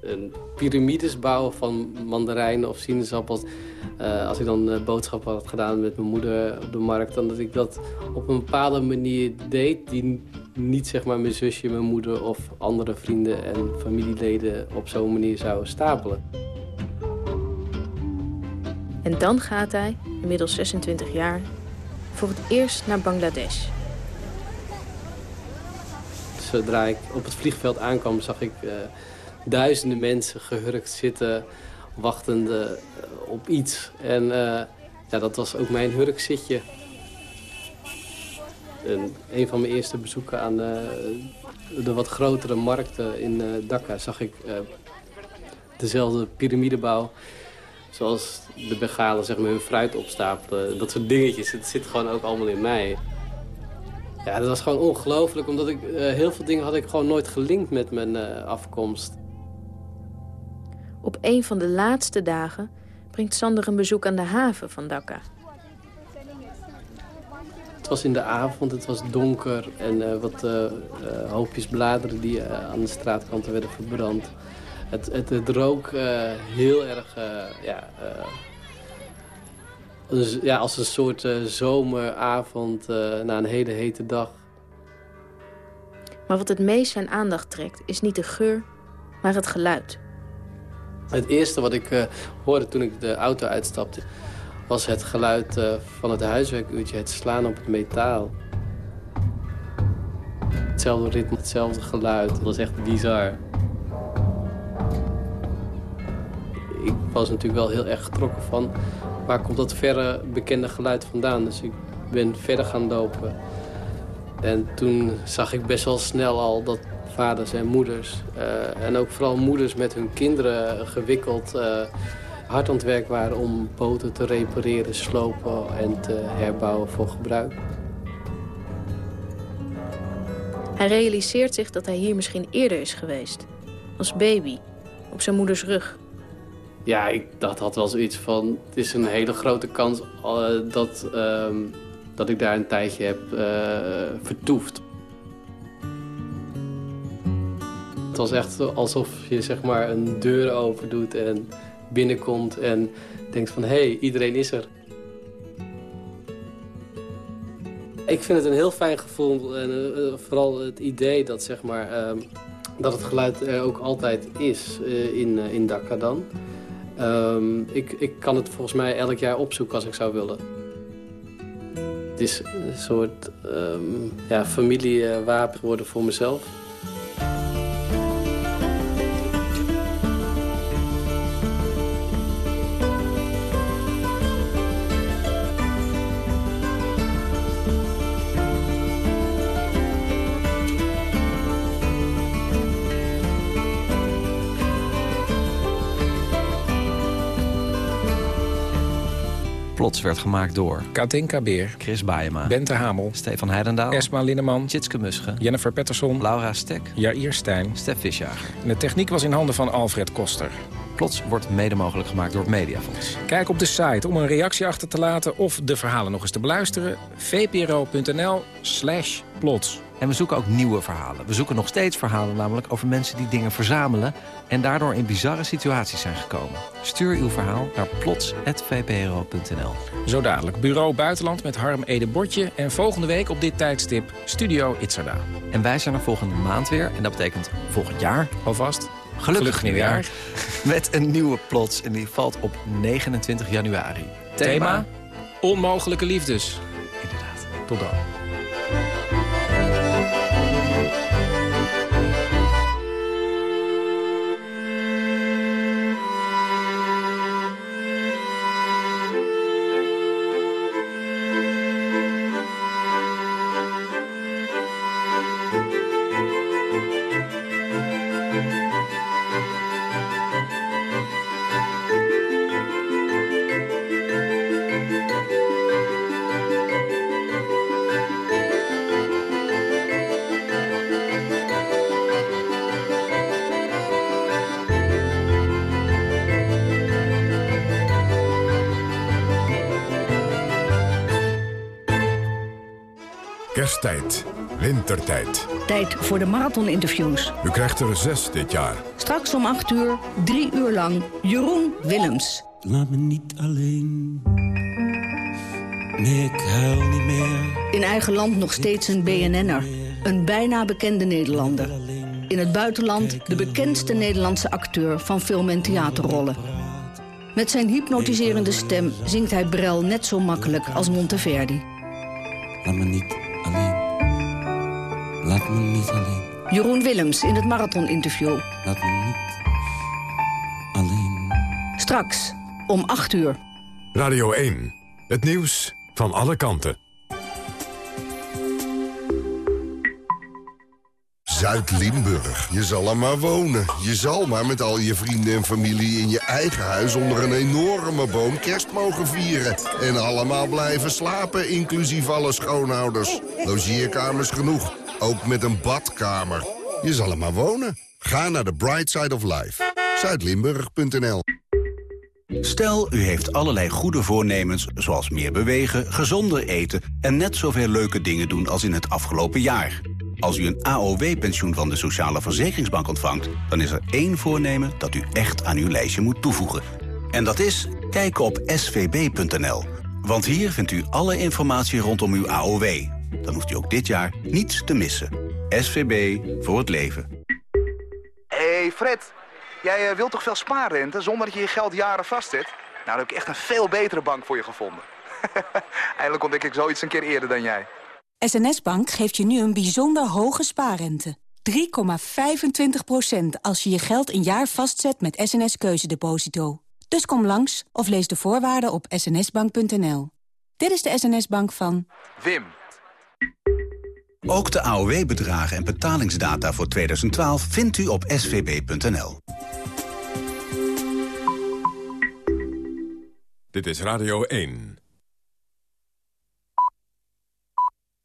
Speaker 26: Een piramides bouwen van mandarijnen of sinaasappels. Als ik dan boodschappen had gedaan met mijn moeder op de markt... dan dat ik dat op een bepaalde manier deed... die niet zeg maar, mijn zusje, mijn moeder of andere vrienden en familieleden... op zo'n manier zouden stapelen.
Speaker 25: En dan gaat hij, inmiddels 26 jaar, voor het eerst naar Bangladesh.
Speaker 26: Zodra ik op het vliegveld aankwam, zag ik uh, duizenden mensen gehurkt zitten, wachtende uh, op iets. En uh, ja, dat was ook mijn hurkzitje. En een van mijn eerste bezoeken aan de wat grotere markten in Dhaka zag ik dezelfde piramidebouw zoals de Begalen zeg maar, hun fruit opstapelen. Dat soort dingetjes. Het zit gewoon ook allemaal in mij. Ja, dat was gewoon ongelooflijk. Omdat ik heel veel dingen had ik gewoon nooit gelinkt met mijn afkomst.
Speaker 25: Op een van de laatste dagen brengt Sander een bezoek aan de haven van Dhaka.
Speaker 26: Het was in de avond, het was donker en uh, wat hoopjes bladeren die aan de straatkanten werden verbrand. Het, het, het rook heel erg ja, ja, als een soort zomeravond na een hele hete dag.
Speaker 25: Maar wat het meest zijn aandacht trekt is niet de geur, maar het geluid.
Speaker 26: Het eerste wat ik hoorde toen ik de auto uitstapte... was het geluid van het huiswerkuurtje, het slaan op het metaal. Hetzelfde ritme, hetzelfde geluid. Dat was echt bizar. ik was natuurlijk wel heel erg getrokken van... waar komt dat verre bekende geluid vandaan? Dus ik ben verder gaan lopen. En toen zag ik best wel snel al dat vaders en moeders... Uh, en ook vooral moeders met hun kinderen gewikkeld... Uh, hard aan het werk waren om boten te repareren, slopen en te herbouwen voor gebruik.
Speaker 25: Hij realiseert zich dat hij hier misschien eerder is geweest. Als baby, op zijn moeders rug.
Speaker 26: Ja, ik, dat had wel zoiets van... Het is een hele grote kans uh, dat, uh, dat ik daar een tijdje heb uh, vertoefd. Het was echt alsof je zeg maar een deur open doet en binnenkomt en denkt van... hé, hey, iedereen is er. Ik vind het een heel fijn gevoel en uh, vooral het idee dat, zeg maar, uh, dat het geluid er ook altijd is uh, in, in Dhaka dan. Um, ik, ik kan het volgens mij elk jaar opzoeken als ik zou willen. Het is een soort um, ja, familiewapen geworden voor mezelf.
Speaker 14: Werd gemaakt door...
Speaker 13: Katinka Beer.
Speaker 14: Chris Baayema.
Speaker 13: Bente Hamel.
Speaker 14: Stefan Heidendaal.
Speaker 13: Esma Linneman.
Speaker 14: Tjitske Musche.
Speaker 13: Jennifer Pettersson.
Speaker 14: Laura Stek.
Speaker 13: Jair Stijn.
Speaker 14: Stef Visjager.
Speaker 13: En de techniek was in handen van Alfred Koster.
Speaker 14: Plots wordt mede mogelijk gemaakt door het Mediafonds.
Speaker 13: Kijk op de site om een reactie achter te laten... of de verhalen nog eens te beluisteren. vpro.nl slash plots.
Speaker 14: En we zoeken ook nieuwe verhalen. We zoeken nog steeds verhalen namelijk over mensen die dingen verzamelen... en daardoor in bizarre situaties zijn gekomen. Stuur uw verhaal naar plots.vpro.nl.
Speaker 13: Zo dadelijk Bureau Buitenland met Harm Ede Botje... en volgende week op dit tijdstip Studio Itzerda.
Speaker 14: En wij zijn er volgende maand weer. En dat betekent volgend jaar
Speaker 13: alvast...
Speaker 14: Gelukkig, nieuwjaar. Met een nieuwe plots. En die valt op 29 januari.
Speaker 13: Thema? Onmogelijke liefdes.
Speaker 14: Inderdaad.
Speaker 13: Tot dan.
Speaker 1: Kersttijd, wintertijd.
Speaker 27: Tijd voor de marathoninterviews.
Speaker 1: U krijgt er zes dit jaar.
Speaker 27: Straks om acht uur, drie uur lang, Jeroen Willems.
Speaker 28: Laat me niet alleen. Nee, ik huil niet meer.
Speaker 27: In eigen land nog steeds een BNN'er. Een bijna bekende Nederlander. In het buitenland de bekendste Nederlandse acteur van film- en theaterrollen. Met zijn hypnotiserende stem zingt hij Brel net zo makkelijk als Monteverdi.
Speaker 28: Laat me niet alleen. Laat me niet alleen.
Speaker 27: Jeroen Willems in het marathoninterview.
Speaker 28: Laat me niet alleen.
Speaker 27: Straks om 8 uur.
Speaker 1: Radio 1. Het nieuws van alle kanten.
Speaker 29: Zuid-Limburg. Je zal er maar wonen. Je zal maar met al je vrienden en familie in je eigen huis... onder een enorme boom kerst mogen vieren. En allemaal blijven slapen, inclusief alle schoonouders. Logeerkamers genoeg. Ook met een badkamer. Je zal er maar wonen. Ga naar de Bright Side of Life. Zuidlimburg.nl
Speaker 30: Stel, u heeft allerlei goede voornemens, zoals meer bewegen, gezonder eten... en net zoveel leuke dingen doen als in het afgelopen jaar. Als u een AOW-pensioen van de Sociale Verzekeringsbank ontvangt... dan is er één voornemen dat u echt aan uw lijstje moet toevoegen. En dat is kijken op svb.nl. Want hier vindt u alle informatie rondom uw AOW. Dan hoeft u ook dit jaar niets te missen. SVB voor het leven.
Speaker 31: hey Fred, jij uh, wilt toch veel spaarrente zonder dat je je geld jaren vastzet? Nou, dan heb ik echt een veel betere bank voor je gevonden. Eindelijk ontdek ik zoiets een keer eerder dan jij.
Speaker 32: SNS Bank geeft je nu een bijzonder hoge spaarrente. 3,25% als je je geld een jaar vastzet met SNS Keuzedeposito. Dus kom langs of lees de voorwaarden op snsbank.nl. Dit is de SNS-bank van...
Speaker 31: Wim.
Speaker 30: Ook de AOW-bedragen en betalingsdata voor 2012 vindt u op svb.nl.
Speaker 1: Dit is Radio 1.